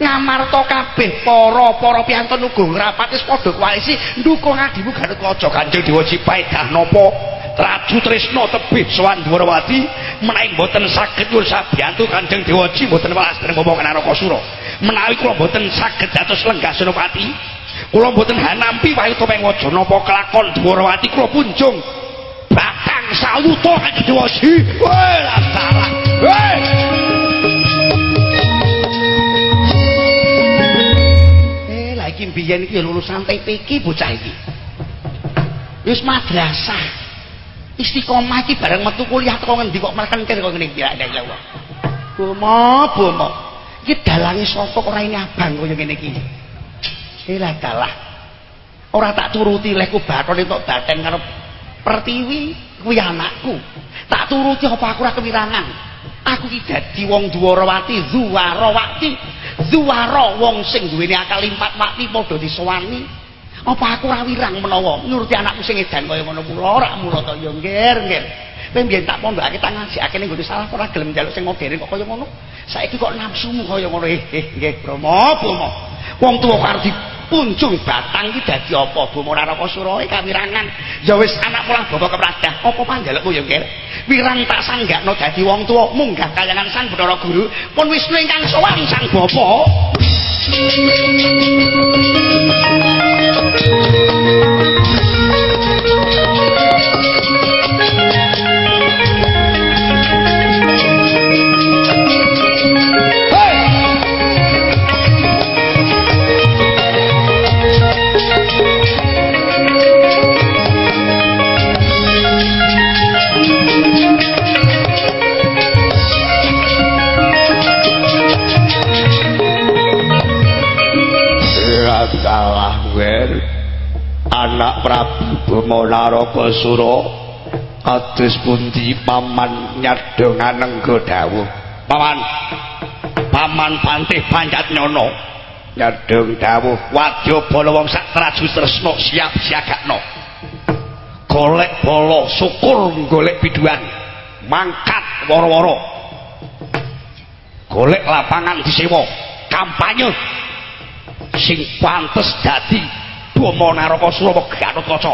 Ngamarta kabeh para-para piantun uga ngrapat wis padha koalisi ndukung adimu Gatot Kaca Kanjeng Dewaji paedah napa Raju Trisno tebih sowan Dwarawati menawi mboten saged nyuwun sabiyantu Kanjeng Dewaji mboten welas dereng momong Narakasura. menawi kula mboten saged dados lenggah senopati kula mboten hanampi wayu topeng waja napa kelakon dwarawati kula punjung bakang sayuta kedewasi weh salah. Weh lagi biyen iki lulusan TPK bocah iki. Wis madrasah. Istiqomah iki bareng metu kuliah teko ngendi kok merkengker kok ngene iki? Ya Allah. Bomo bomo. Iki dalange sapa kok ora ini abang kaya ngene iki. Ilah dalah. Ora tak turuti lehku bathon entuk baten karo pertiwi kuwi anakku. Tak turuti apa aku ora kewirangan. Aku iki dadi wong duwarawati zuwarawati zuwara wong sing duweni akal limpat mati padha disowani apa aku ora wirang menawa nuruti anakku sing edan kaya ngono kula ora mula to. Ya nggir nggir kowe mbiyen tak pondokake tak ngajakake ning nggon salah ora gelem njaluk sing modern kok kaya ngono. Saiki kok nafsumu kaya ngono. Eh eh nggih Bromo Bromo. Wong tuwa karo dipunjung batang iki dadi apa? Bromo Naraka Surae kawirangan ya wis anak mulah bapak kepradah apa panjalukmu ya nggih wirang tak sanggakno dadi wong tuwa. Munggah kayangan sang Bathara Guru. Pun Wisnu ingkang sowan sang bapak anak Prabu Bama Naraka Sura kados pundi paman nyadongan nenggo dawuh. Paman paman pantih panjat nyono. Nyadong dawuh wadya bala wong sak traju tresna siap siagakno. Golek bala syukur golek biduan. Mangkat woro-woro. Golek lapangan disewa kampanye. Sing pantes dadi bomo naraka surawa gatut kaca.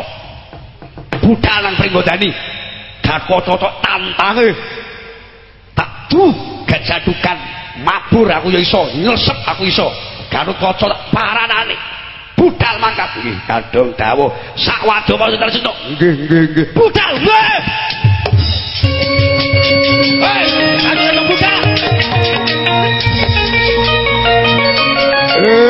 Budhal nang pringgodani gakoto tantange tak du gajadukan mabur aku ya iso nyesep aku iso. Gatut kaca paranane Budhal mangkat. Nggih kadung dawuh. Sak wado mau nggih nggih nggih. Budhal. weh hei ayo budal eh,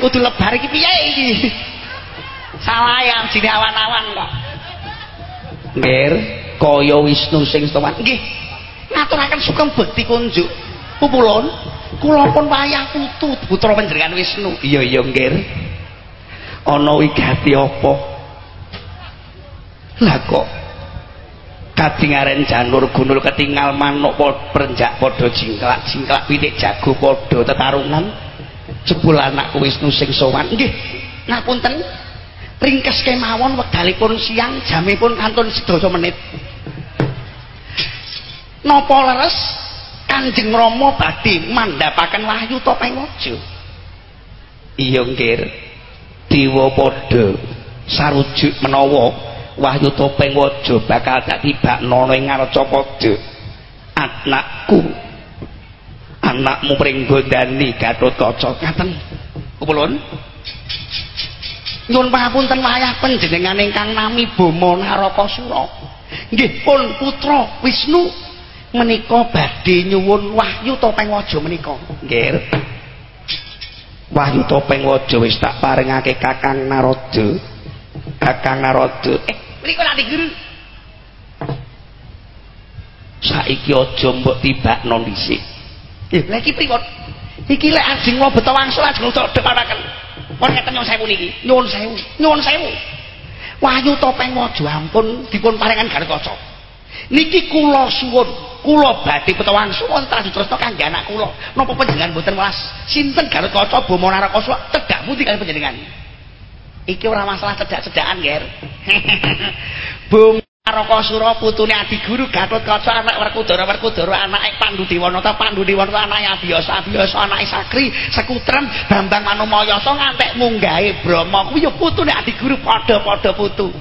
kudu lebar iki piye iki? Salayang jine awan-awan kok. Nggih kaya Wisnu sing sowan. Nggih. Ngaturaken sugeng bekti kunjuk. Pupulun kula pun wayah putu putra panjenengan Wisnu. Iya iya nggih ana wigati apa? Lah kok kadingaren janur gunul ketinggal manuk perenjak padha jingklak jingklak pitik jago padha tetarungan jebul anakku Wisnu sing sowan. Nggih ngapunten. Ringkes kemawon wekdalipun siang jamipun kantun sedaya menit. Napa leres? Kanjeng Rama badhe mandhapaken wahyu topeng waja iya nggih. Dewa padha sarujuk menawa wahyu topeng waja bakal dadi baknono ing ngarca padha. Anakku anakmu pring gondani Gatot Kaca. Ngaten kula nyuwun pangapunten wayah panjenengan ingkang nami Bama Narakasura nggih pun putra Wisnu menika badhe nyuwun wahyu topeng waja menika. Nggih. Wahyu topeng waja wis tak paringake Kakang Narada. Kakang Narada. Eh menika lak guru saiki aja mbok tibakno dhisik Eh, lha iki pripun? Iki lek ajeng mau beto wangsul ajeng utuk depanaken. Pun ngeten nyuwun sewu niki. Nyuwun sewu, nyuwun sewu. Wahyu topeng waja ampun dipun paringan Garut Kaca. Niki kula suwun, kula badhe beto wangsul wonten ditresna kangge anak kula. Napa panjenengan mboten welas sinten Garut Kaca Bomo Narakaswa tegak pundi kaliyan panjenengan? Iki ora masalah cedak-cedakan, Ger. Bung Narakasura putune Adi Guru Gatot Kaca anak Werkudara Werkudara anake Pandhudewanata Pandhudewanata anake Abiyasa Abiyasa anake Sakri Sekutrem Bambang Manomayasa ngantek munggahe kuwi ya putune Adi Guru padha-padha putu.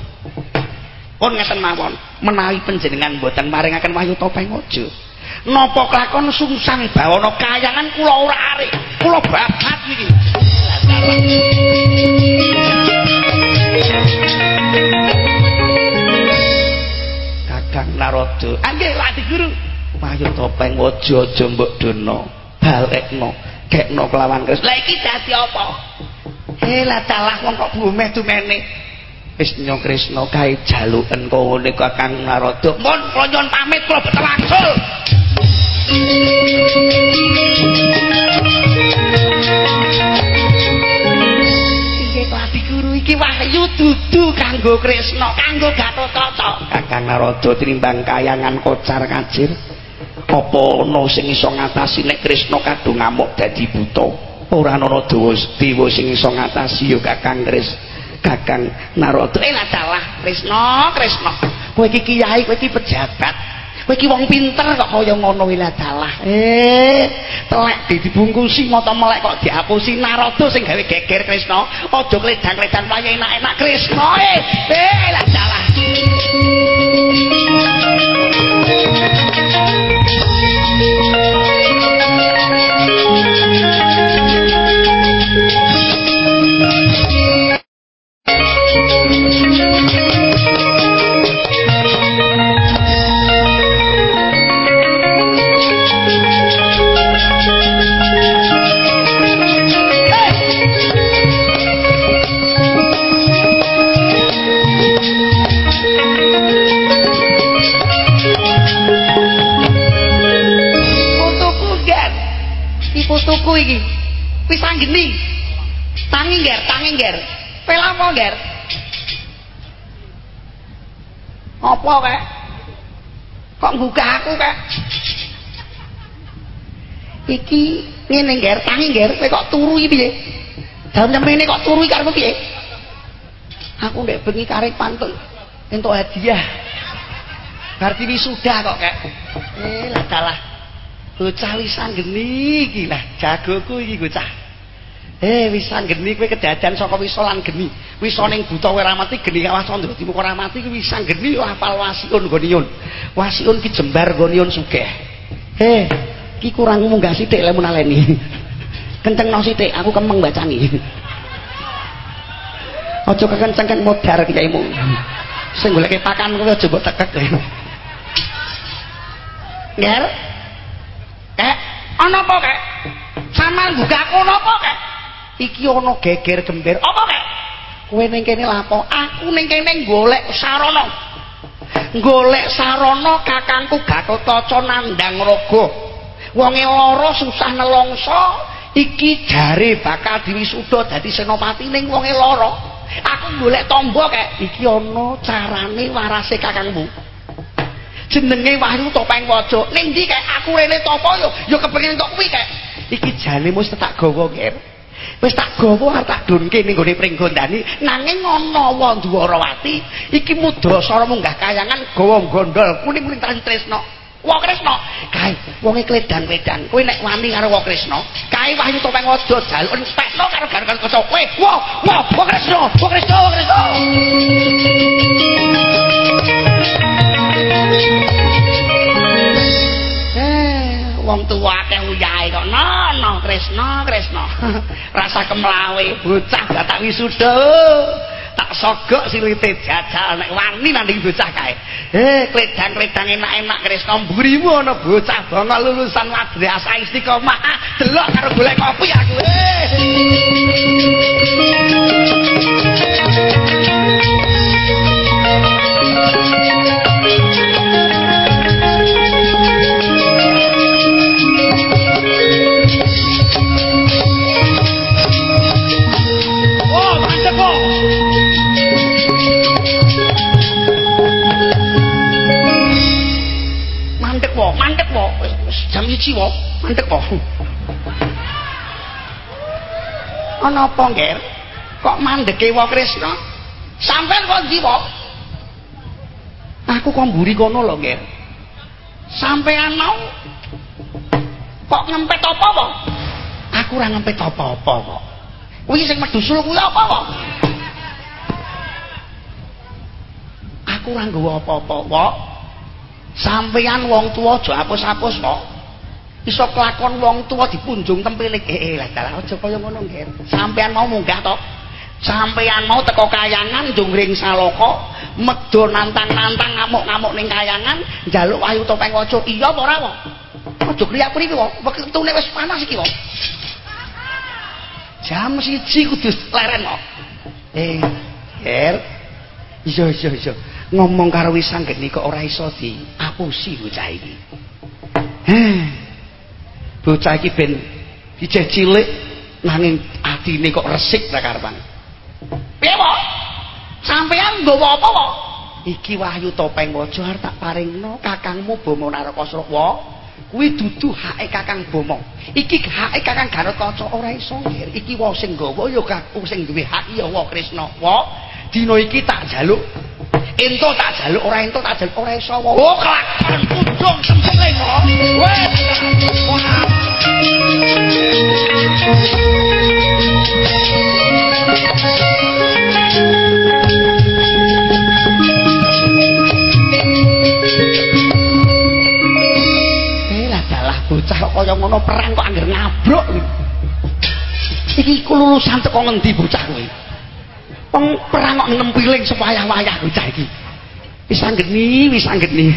Pun ngeten mawon, menawi panjenengan boten maringaken wahyu topeng aja. Napa kelakon sungsang bawana kayangan kula ora arek. Kula babat niki. Narada. Anggih Lati Guru. Payu topeng waja aja mbok dono. Balekno, gekno kelawan Kris. Lah iki dadi apa? Eh lah dalah wong kok bumeh tumene. Wis nyong Krisna kae jaluken kowe ngene Kakang Narada. Mun nyuwun pamit kula betul wangsul. Iki wahyu dudu kanggo Kresna, kanggo Gatotkaca. Kakang Narada tinimbang kayangan kocar kacir. Apa ana sing iso ngatasi nek Kresna kadung ngamuk dadi buta? Ora ana dewa dewa sing iso ngatasi ya Kakang Kris. Kakang Narada. Eh lah dalah Kresna, Kresna. Kowe iki kiai, kowe iki pejabat. Kowe iki wong pinter kok kaya ngono wila dalah. Eh, telek dibungkusi mata melek kok diapusi Narada sing gawe geger Krisna. Aja kledan-kledan wayahe enak-enak Krisna. Eh, eh lah dalah. Tuku iki. Pisang geni. Tangi nger, tangi nger. Pelamo nger. Apa kek? Kok nggugah aku kek? Iki ngene nger, tangi nger, kowe kok turu iki piye? Dalem nyemene kok turu karo piye? Aku ndek bengi karek pantun entuk hadiah. Berarti wisuda kok kek. Eh, lah dalah. Bocah wis anggeni iki. Lah jagoku iki bocah eh wis anggeni kowe kedadan saka wis lan geni. Wis ning buta kowe ramati geni awas ndro di muka ramati kuwi wis anggeni hafal wasiun goniun wasiun ki jembar goniun sugih. Eh ki kurang munggah sithik lemun aleni. Kencengno sithik aku kemeng bacani aja kekenceng modar kiyaimu sing goleke pakan kowe aja mbok tekek Nger, Kek, ana apa kek? Sampeyan buka aku napa kek? Iki ana geger gembir. Apa kek? Kowe ning kene lapo? Aku ning kene golek sarana. Golek sarana kakangku Gatotkaca nandang raga. Wonge lara susah nelongso, iki jare bakal diwisuda dadi senopati ning wonge lara. Aku golek tombo kek. Iki ana carane warase kakangmu. Jenenge Wahyu Topeng Waja. Ning ndi kek aku rene topo yo yo kepengin entuk kuwi kek. Iki jane mesti tak gawa nger. Wis tak gawa arep tak dunke ning gone Pringgondani nanging ana Wandwarawati iki mudhasara munggah kayangan gawa gondol kuning-kuning tali tresno. Wah Kresna, kae wonge kledan-kledan. Kowe nek wani karo Wah Kresna, kae Wahyu Topeng Waja jaluk entekno karo gareng kaca kowe. Wah, Wah Kresna, Wah Kresna, Wah Kresna. Wong tuwa akeh uyahe kok. Nono Kresna Kresna rasa kemlawe. Bocah tak wisuda. Tak sogok silite jajal nek wani nanding bocah kae. Eh kledang-kledang enak-enak Kresna mburimu ana bocah bangga lulusan madrasah istiqomah. Delok karo golek kopi aku. Eh jam siji wae mandek kok. Ana apa ngger kok mandeke wae Krisna sampean kok ndi wae aku kok mburi kono lho ngger sampean mau kok ngempet apa wae aku ora ngempet apa-apa kok. Kuwi sing medusul kuwi apa kok? Aku ora nggawa apa-apa kok sampeyan wong tuwa aja apus-apus kok. Iso kelakon wong tua dipunjung tempilik. Eh, eh lah dalah aja kaya ngono nggih sampean mau munggah to sampean mau teko kayangan jungring saloko medho nantang-nantang ngamuk-ngamuk ning kayangan njaluk ayu topeng waca iya apa ora wong aja kriya-kriya wong wektune wis panas iki wong jam siji kudu leren kok eh ger. Iya iya iya ngomong karo wisang geni kok ora iso di apusi bocah iki. Bocah iki ben dijeh cilik nanging atine kok resik ta karepan. Piye po sampean nggawa apa po iki wahyu topeng waja arep tak paringno kakangmu bomo narakasrawa kuwi dudu hake kakang bomo iki hake kakang garut kaca ora iso ngir iki wong sing nggawa ya kakung sing duwe hak ya wa krisna wa dina iki tak jaluk ento tak jaluk ora ento tak jaluk ora iso oh kelakon kok wes. Bocah kok kaya ngono perang kok anggar ngabruk iki ku lulusan teko ngendi bocah kowe wong perang kok nempiling sepayah-wayah bocah iki. Wis anggeni wis anggeni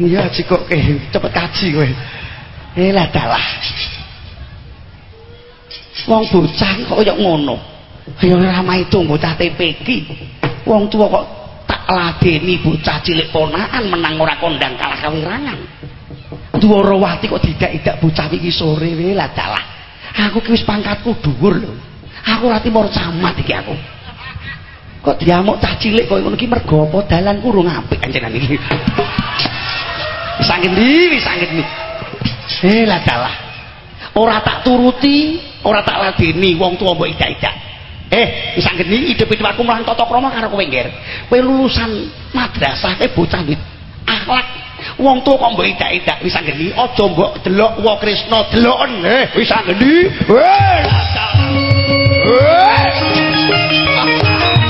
iya jikok ke cepet kaji kowe. Eh lah dalah wong bocah kok kaya ngono. Kaya ramai itu bocah TPK wong tua kok tak ladeni bocah cilik ponaan menang ora kondang kalah kawirangan Dwarawati kok tidak-tidak bocah iki sore wae lah dalah. Aku ki wis pangkatku dhuwur lho. Aku ora timur camat iki aku. Kok diamuk cah cilik kok ngono iki mergo apa dalan kurung apik anjenan iki. Wis ngendi wis ngendi. Eh lah dalah. Ora tak turuti, ora tak ladeni wong tuwa mbok idak-idak. Eh, wis ngendi hidup-hidup aku mulang tata krama karo kowe ngger. Kowe lulusan madrasah kowe bocah akhlak wong tuwa kok mbok idak-idak wis anggeni aja mbok delok wa deloken eh wis anggeni eh Hey,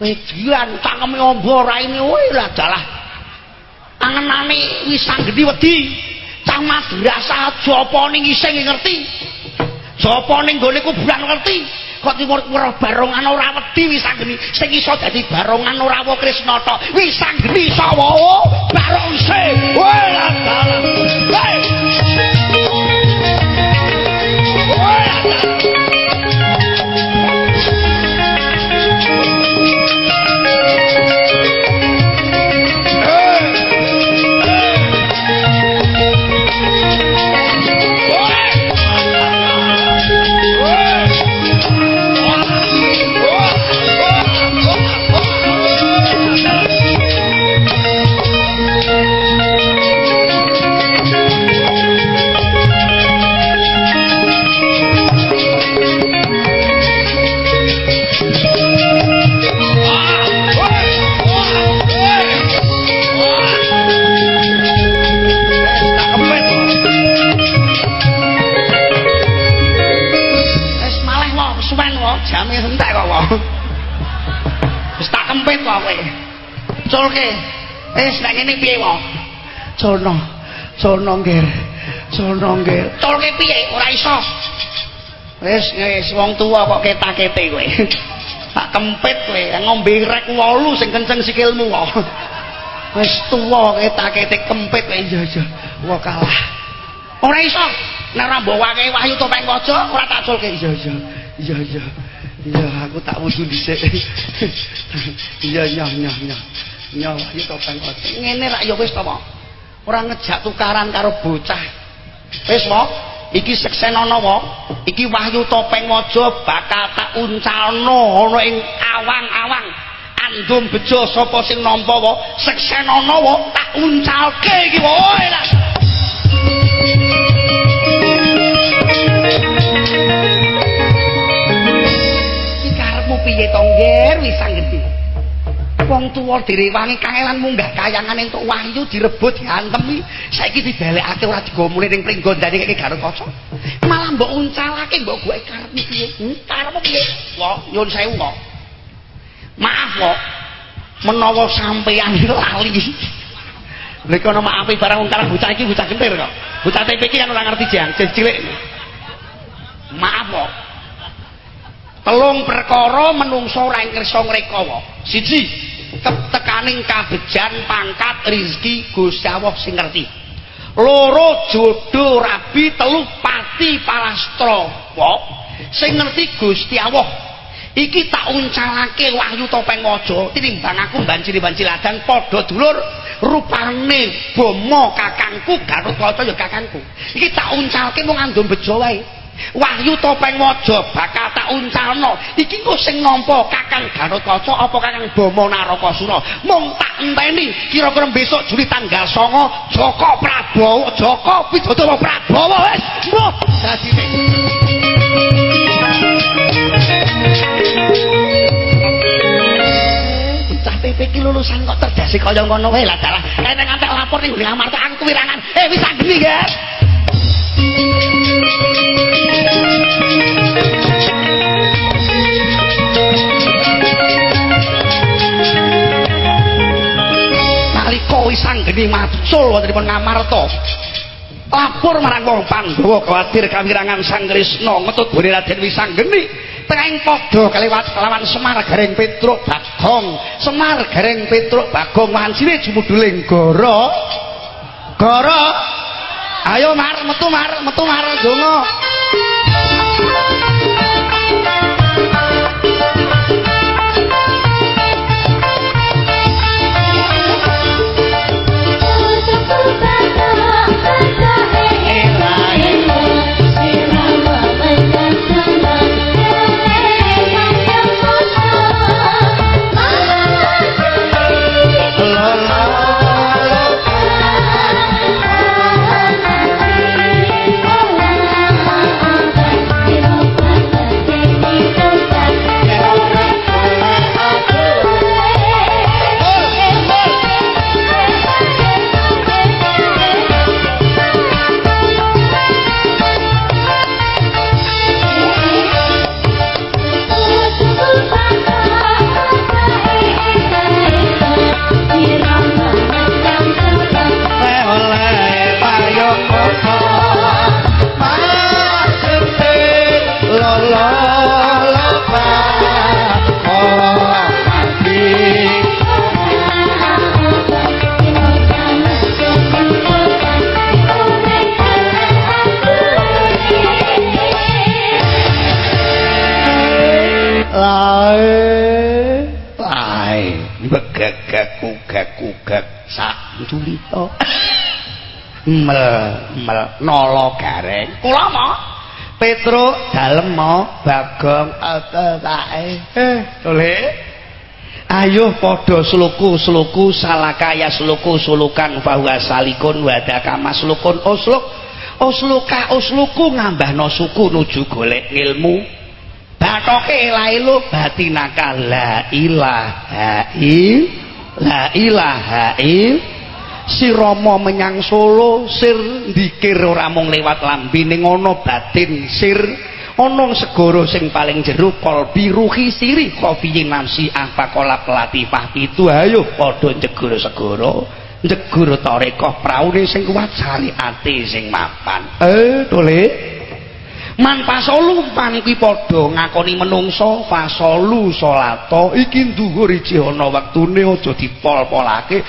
Wegian cangkeme ombo raine woi lah dalah. Angenane wis sanggedi wedi. Cang madrasah jopo ning ising ngerti. Jopo ning gone kuburan ngerti. Kok timur weruh barongan ora wedi wis sanggeni. Sing iso dadi barongan ora wa Krisna tok. Wis sanggeni sawo barong se. Woi lah dalah. Hey. Kempit kok kowe. Culke. Wis nek ngene piye wae? Jono. Jono nggih. Jono nggih. Culke piye? Ora iso. Wis wis wong tuwa kok ketakete kowe. Tak kempit kowe ngombe rek 8 sing kenceng sikilmu kok. Wis tuwa ketakete kempit kowe iya iya. Wah kalah. Ora iso. Nek ora mbawake wahyu topeng kaca ora tak culke iya iya. Iya iya. Iya, aku tak wudu dhisik. Iya, iya, iya, iya. Iya, iki topeng kok. Ngene rak ya wis to, Ora ngejak tukaran karo bocah. Wis, Pak. Iki seksenana, Pak. Iki Wahyu Topeng Waja bakal tak uncalno ana ing awang-awang. Andum bejo sapa sing nampa, Pak. Seksenana, Pak, tak uncalke iki, Pak. Piye to ngger wis sanggeti wong tuwa direwangi kangelan munggah kayangan entuk wahyu direbut diantem saiki dibelekake ora digomule ning pringgo ndane kek garut kaca. Malah mbok uncalake mbok gue karep piye hmm, karep piye? Kok nyun sewu kok. Maaf kok menawa sampeyan lali. Lek ana maafi barang wong karep bocah iki bocah gentir kok. Bocah TP iki kan ora ngerti jang cilik maaf kok telung perkara menungso ora kersa ngrekowo. Siji ketekaning kabejan pangkat rizki Gusti Allah sing ngerti. Loro jodoh rabi telu pati sing ngerti Gusti Allah. Iki tak uncalake wahyu topeng waja tinimbang aku banci-banci ladang padha dulur rupane bomo kakangku garut kaca ya kakangku. Iki tak uncalke mung ngandum bejo wae wahyu topeng waja bakal tak uncalno iki kok sing nampa kakang garut kaca apa kakang bomo narakasura mung tak enteni kira-kira besok Juli tanggal 9 Joko Prabowo Joko Widodo Prabowo wis dadi PP iki lulusan kok cerdas kaya ngono wae lah dalah. Nek ngantek lapor ning ngamar aku wirangan. Eh wis geni ya. Nalika wis anggeni macul wonten ngamar to. lapor marang wong Pandhawa. Kuwatir kawirangan Sang Krisna ngetut bone Raden Wisanggeni tengahing padha kaliwat kelawan Semar Gareng Petruk Bagong. Semar Gareng Petruk Bagong wancine jumuduling goro. Goro ayo mar. Metu mar. Metu mar. Donga mel mel nolo gareng. Kula mo Petruk dalem mo bagong atatae eh tole. Ayo padha sluku-sluku salakaya sluku sulukan bahwa salikun wadaka maslukun usluk usluka usluku ngambahno suku nuju golek ilmu batoke lailu batinaka la ilaha il la ilaha il si Rama menyang Solo sir dikir ora mung lewat lambene ngono batin sir. Ana segara sing paling jero kalbi ruhi siri. Kofiyin namsi apa kolak latifah itu ayo padha njegur segara. Njegur tarekah praune sing kuat syariate sing mapan. Eh tole man pasolu man ngakoni menungso fasolu salata iki dhuwur iki ana wektune aja dipol-polake.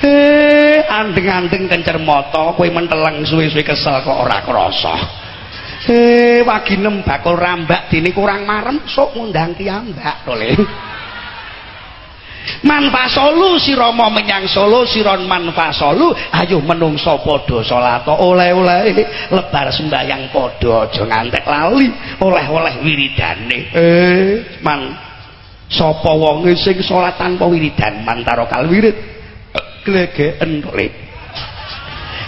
Eh andeng-andeng kencer mata kowe menteleng suwe-suwe kesel kok ora krasa. Eh waginem bakul rambak dene kurang marem sok ngundang kiambak to manfasolu si Rama menyang Solo siron manfasolu ayo menungso padha salat oleh-oleh. Lebar sembayang padha aja ngantek lali oleh-oleh wiridane. Eh man sapa wonge salat tanpa wiridan mantaro kalwirid? Glegeken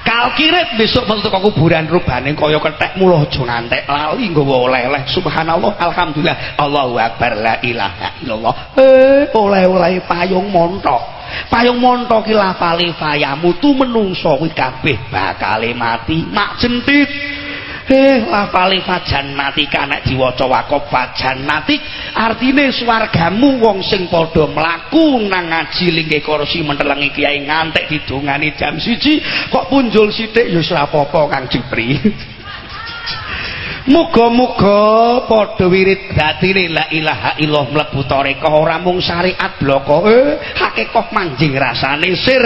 to kalkirit besok metu ke kuburan rubane kaya kethek mulo aja ngantek lali nggawa oleh-oleh. Subhanallah alhamdulillah. Allahu akbar la ilaha illallah. Eh oleh-oleh payung montok. Payung montok ki lafale fayamu tu menungso kuwi kabeh bakal mati. Mak jentit Eh, lafale fajannati kanek diwaca wakop fajannati artine swargamu wong sing padha mlaku nang ngaji lingge kursi mentelengi kiai ngantek didongani jam siji kok punjul sithik ya ora apa-apa Kang Jipri Muga-muga padha wirid. Batine la ilaha illallah mlebu tarekah ora mung syariat bloko. Eh hakikah manjing rasane sir?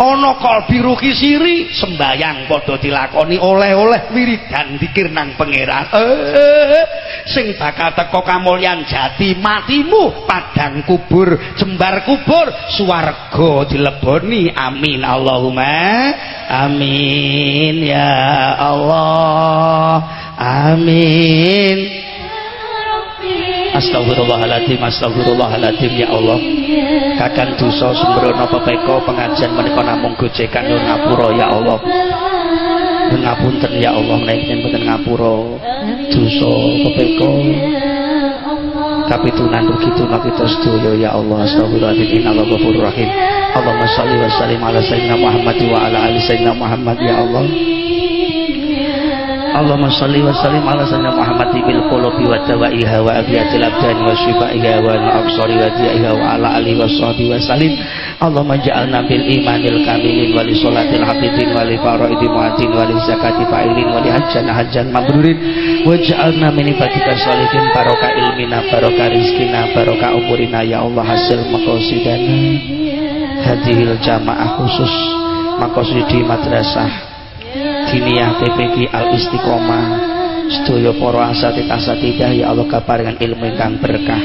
Ana kalbi ruki siri sembayang padha dilakoni oleh-oleh wiridan dikir nang pangeran. Eh sing bakal teko kamulyan jati matimu padang kubur jembar kubur swarga dileboni. Amin Allahumma. Amin ya Allah amin. Astagfirullahaladzim Astagfirullahaladzim ya Allah. Kakang dosa sembrono pepeko pengajian menika namung gojekan nyuwun ngapura ya Allah. Ngapunten ya Allah menaiki mboten ngapura? Dosa pepeko. Kapitunan rugi tuna kita sedaya ya Allah. Astagfirullahaladzim innallaha ghafurur rahim. Allahumma shalli wa sallim ala sayyidina Muhammad wa ala ali sayyidina Muhammad ya Allah Allahumma salli wa sallim ala sayyidina Muhammad bil qulubi wa dawaiha wa abiyatil abdani wa shifaiha wa al-absari wa diaiha wa ala alihi wa sahbihi wa sallim. Allahumma ja'alna bil imanil kamilin wa li salatil hafidin wa li faraidi muatin wa li zakati fa'ilin wa li hajjan hajjan mabrurin wa ja'alna min ibadika barokah ilmina barokah rizkina barokah umurina. Ya Allah hasil maqasidana. Hadhil jamaah khusus maqasidi madrasah diniyah PPG Al Istiqomah. Sedaya para asatid asatidah ya Allah kaparingan ilmu ingkang berkah.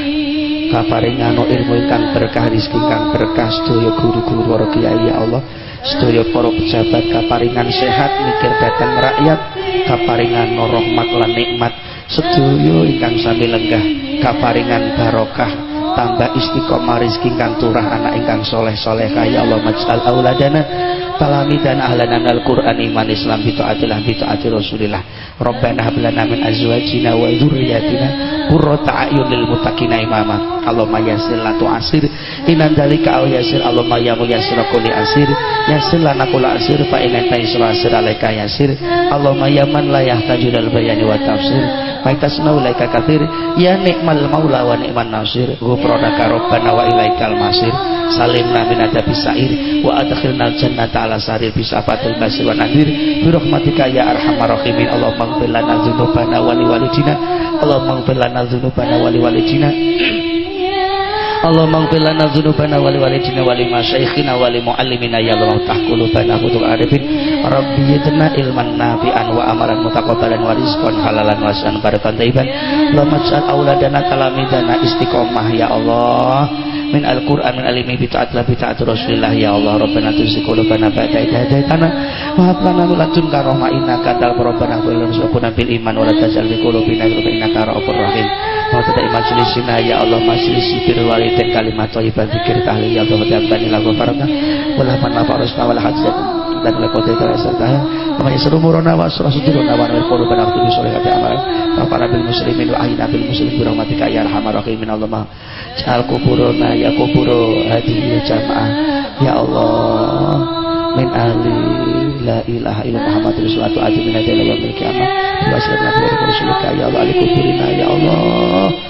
Kaparingan ilmu ingkang berkah rezeki ingkang berkah. Sedaya guru-guru para kiai ya Allah. Sedaya para pejabat kaparingan sehat mikir datang rakyat. Kaparingan rahmat lan nikmat. Sedaya ingkang sami lenggah. Kaparingan barokah. Tambah istiqomah rezeki ingkang turah anak ingkang soleh soleh kaya Allah majal auladana dan ahlana minal Qur'an iman Islam bi taatillah bi taati Rasulillah. Rabbana hab lana min azwajina wa dzurriyyatina qurrata a'yun lil muttaqina imama. Allahumma yassir la tu'asir inan dalika aw yassir. Allahumma ya muyassir kulli asir. Yassir lana kulli asir fa inna taysra asir alaika yassir. Allahumma ya man la yahtaju lil bayani wa tafsir fa tasnau laika kathir. Ya nikmal maula wa ni'man nasir. Ghufranaka rabbana wa ilaikal masir. Salimna min adabi sa'ir. Wa adkhilna jannata ala sarir bisafatil basir wa nadir. Bi rahmatika ya arhamar rahimin. Allahumma ighfir lana dzunubana wa liwalidina. Allahumma ighfir lana dzunubana wa liwalidina Allahumma ighfir lana dzunubana wa liwalidina wa limasyaikhina wa limuallimina ya Allah tahqulubana hutul arifin Rabbi yidna ilman nafi'an wa amalan mutaqabbalan wa rizqan halalan wa san barakan tayyiban Allahumma ij'al auladana talamidana istiqomah ya Allah min al-Qur'an min alimi bi ta'at la bi ta'at Rasulillah. Ya Allah Rabbana tuzigh qulubana ba'da idh hadaytana wa hab lana min ladunka rahmah. Innaka antal rabbana wa lana bil iman wa la tajal bi qulubina innaka ra'ufur rahim. Wa tadai majlisina ya Allah majlis bir walidain kalimat thayyibah zikir tahlil. Ya Allah wa tabbani lahu farqa wa la man nafarusna wa la hajjat dan lekoti kaya serta Makanya seru murona wa surah suduruna wa kolu benar tuh soleh kata amal. Muslimin wa ahina bil muslim birahmatika ya Allah Jal kuburuna ya kuburu hadiah jamaah Ya Allah min ahli la ilaha illa Muhammad rasulullah min wa milki amal wa wa ya Allah ya Allah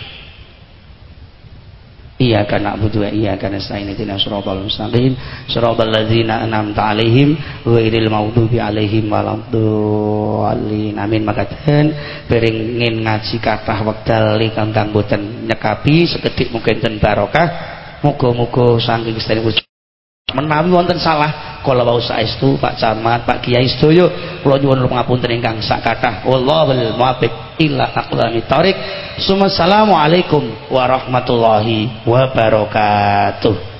Iyyaka na'budu wa iyyaka nasta'in ihdinas siratal mustaqim. Siratal ladzina an'amta 'alaihim ghairil maghdubi 'alaihim waladdallin. Amin. Makaten beringin ngaji kathah wekdal ingkang boten nyekapi sekedhik mungkin ten barokah. Muga-muga saking sedherek menawi wonten salah kala wau saestu Pak Camat Pak Kiai sedaya kula nyuwun pangapunten ingkang sak kathah. Wallahul muwaffiq ila aqwamit thariq Assalamualaikum warahmatullahi wabarakatuh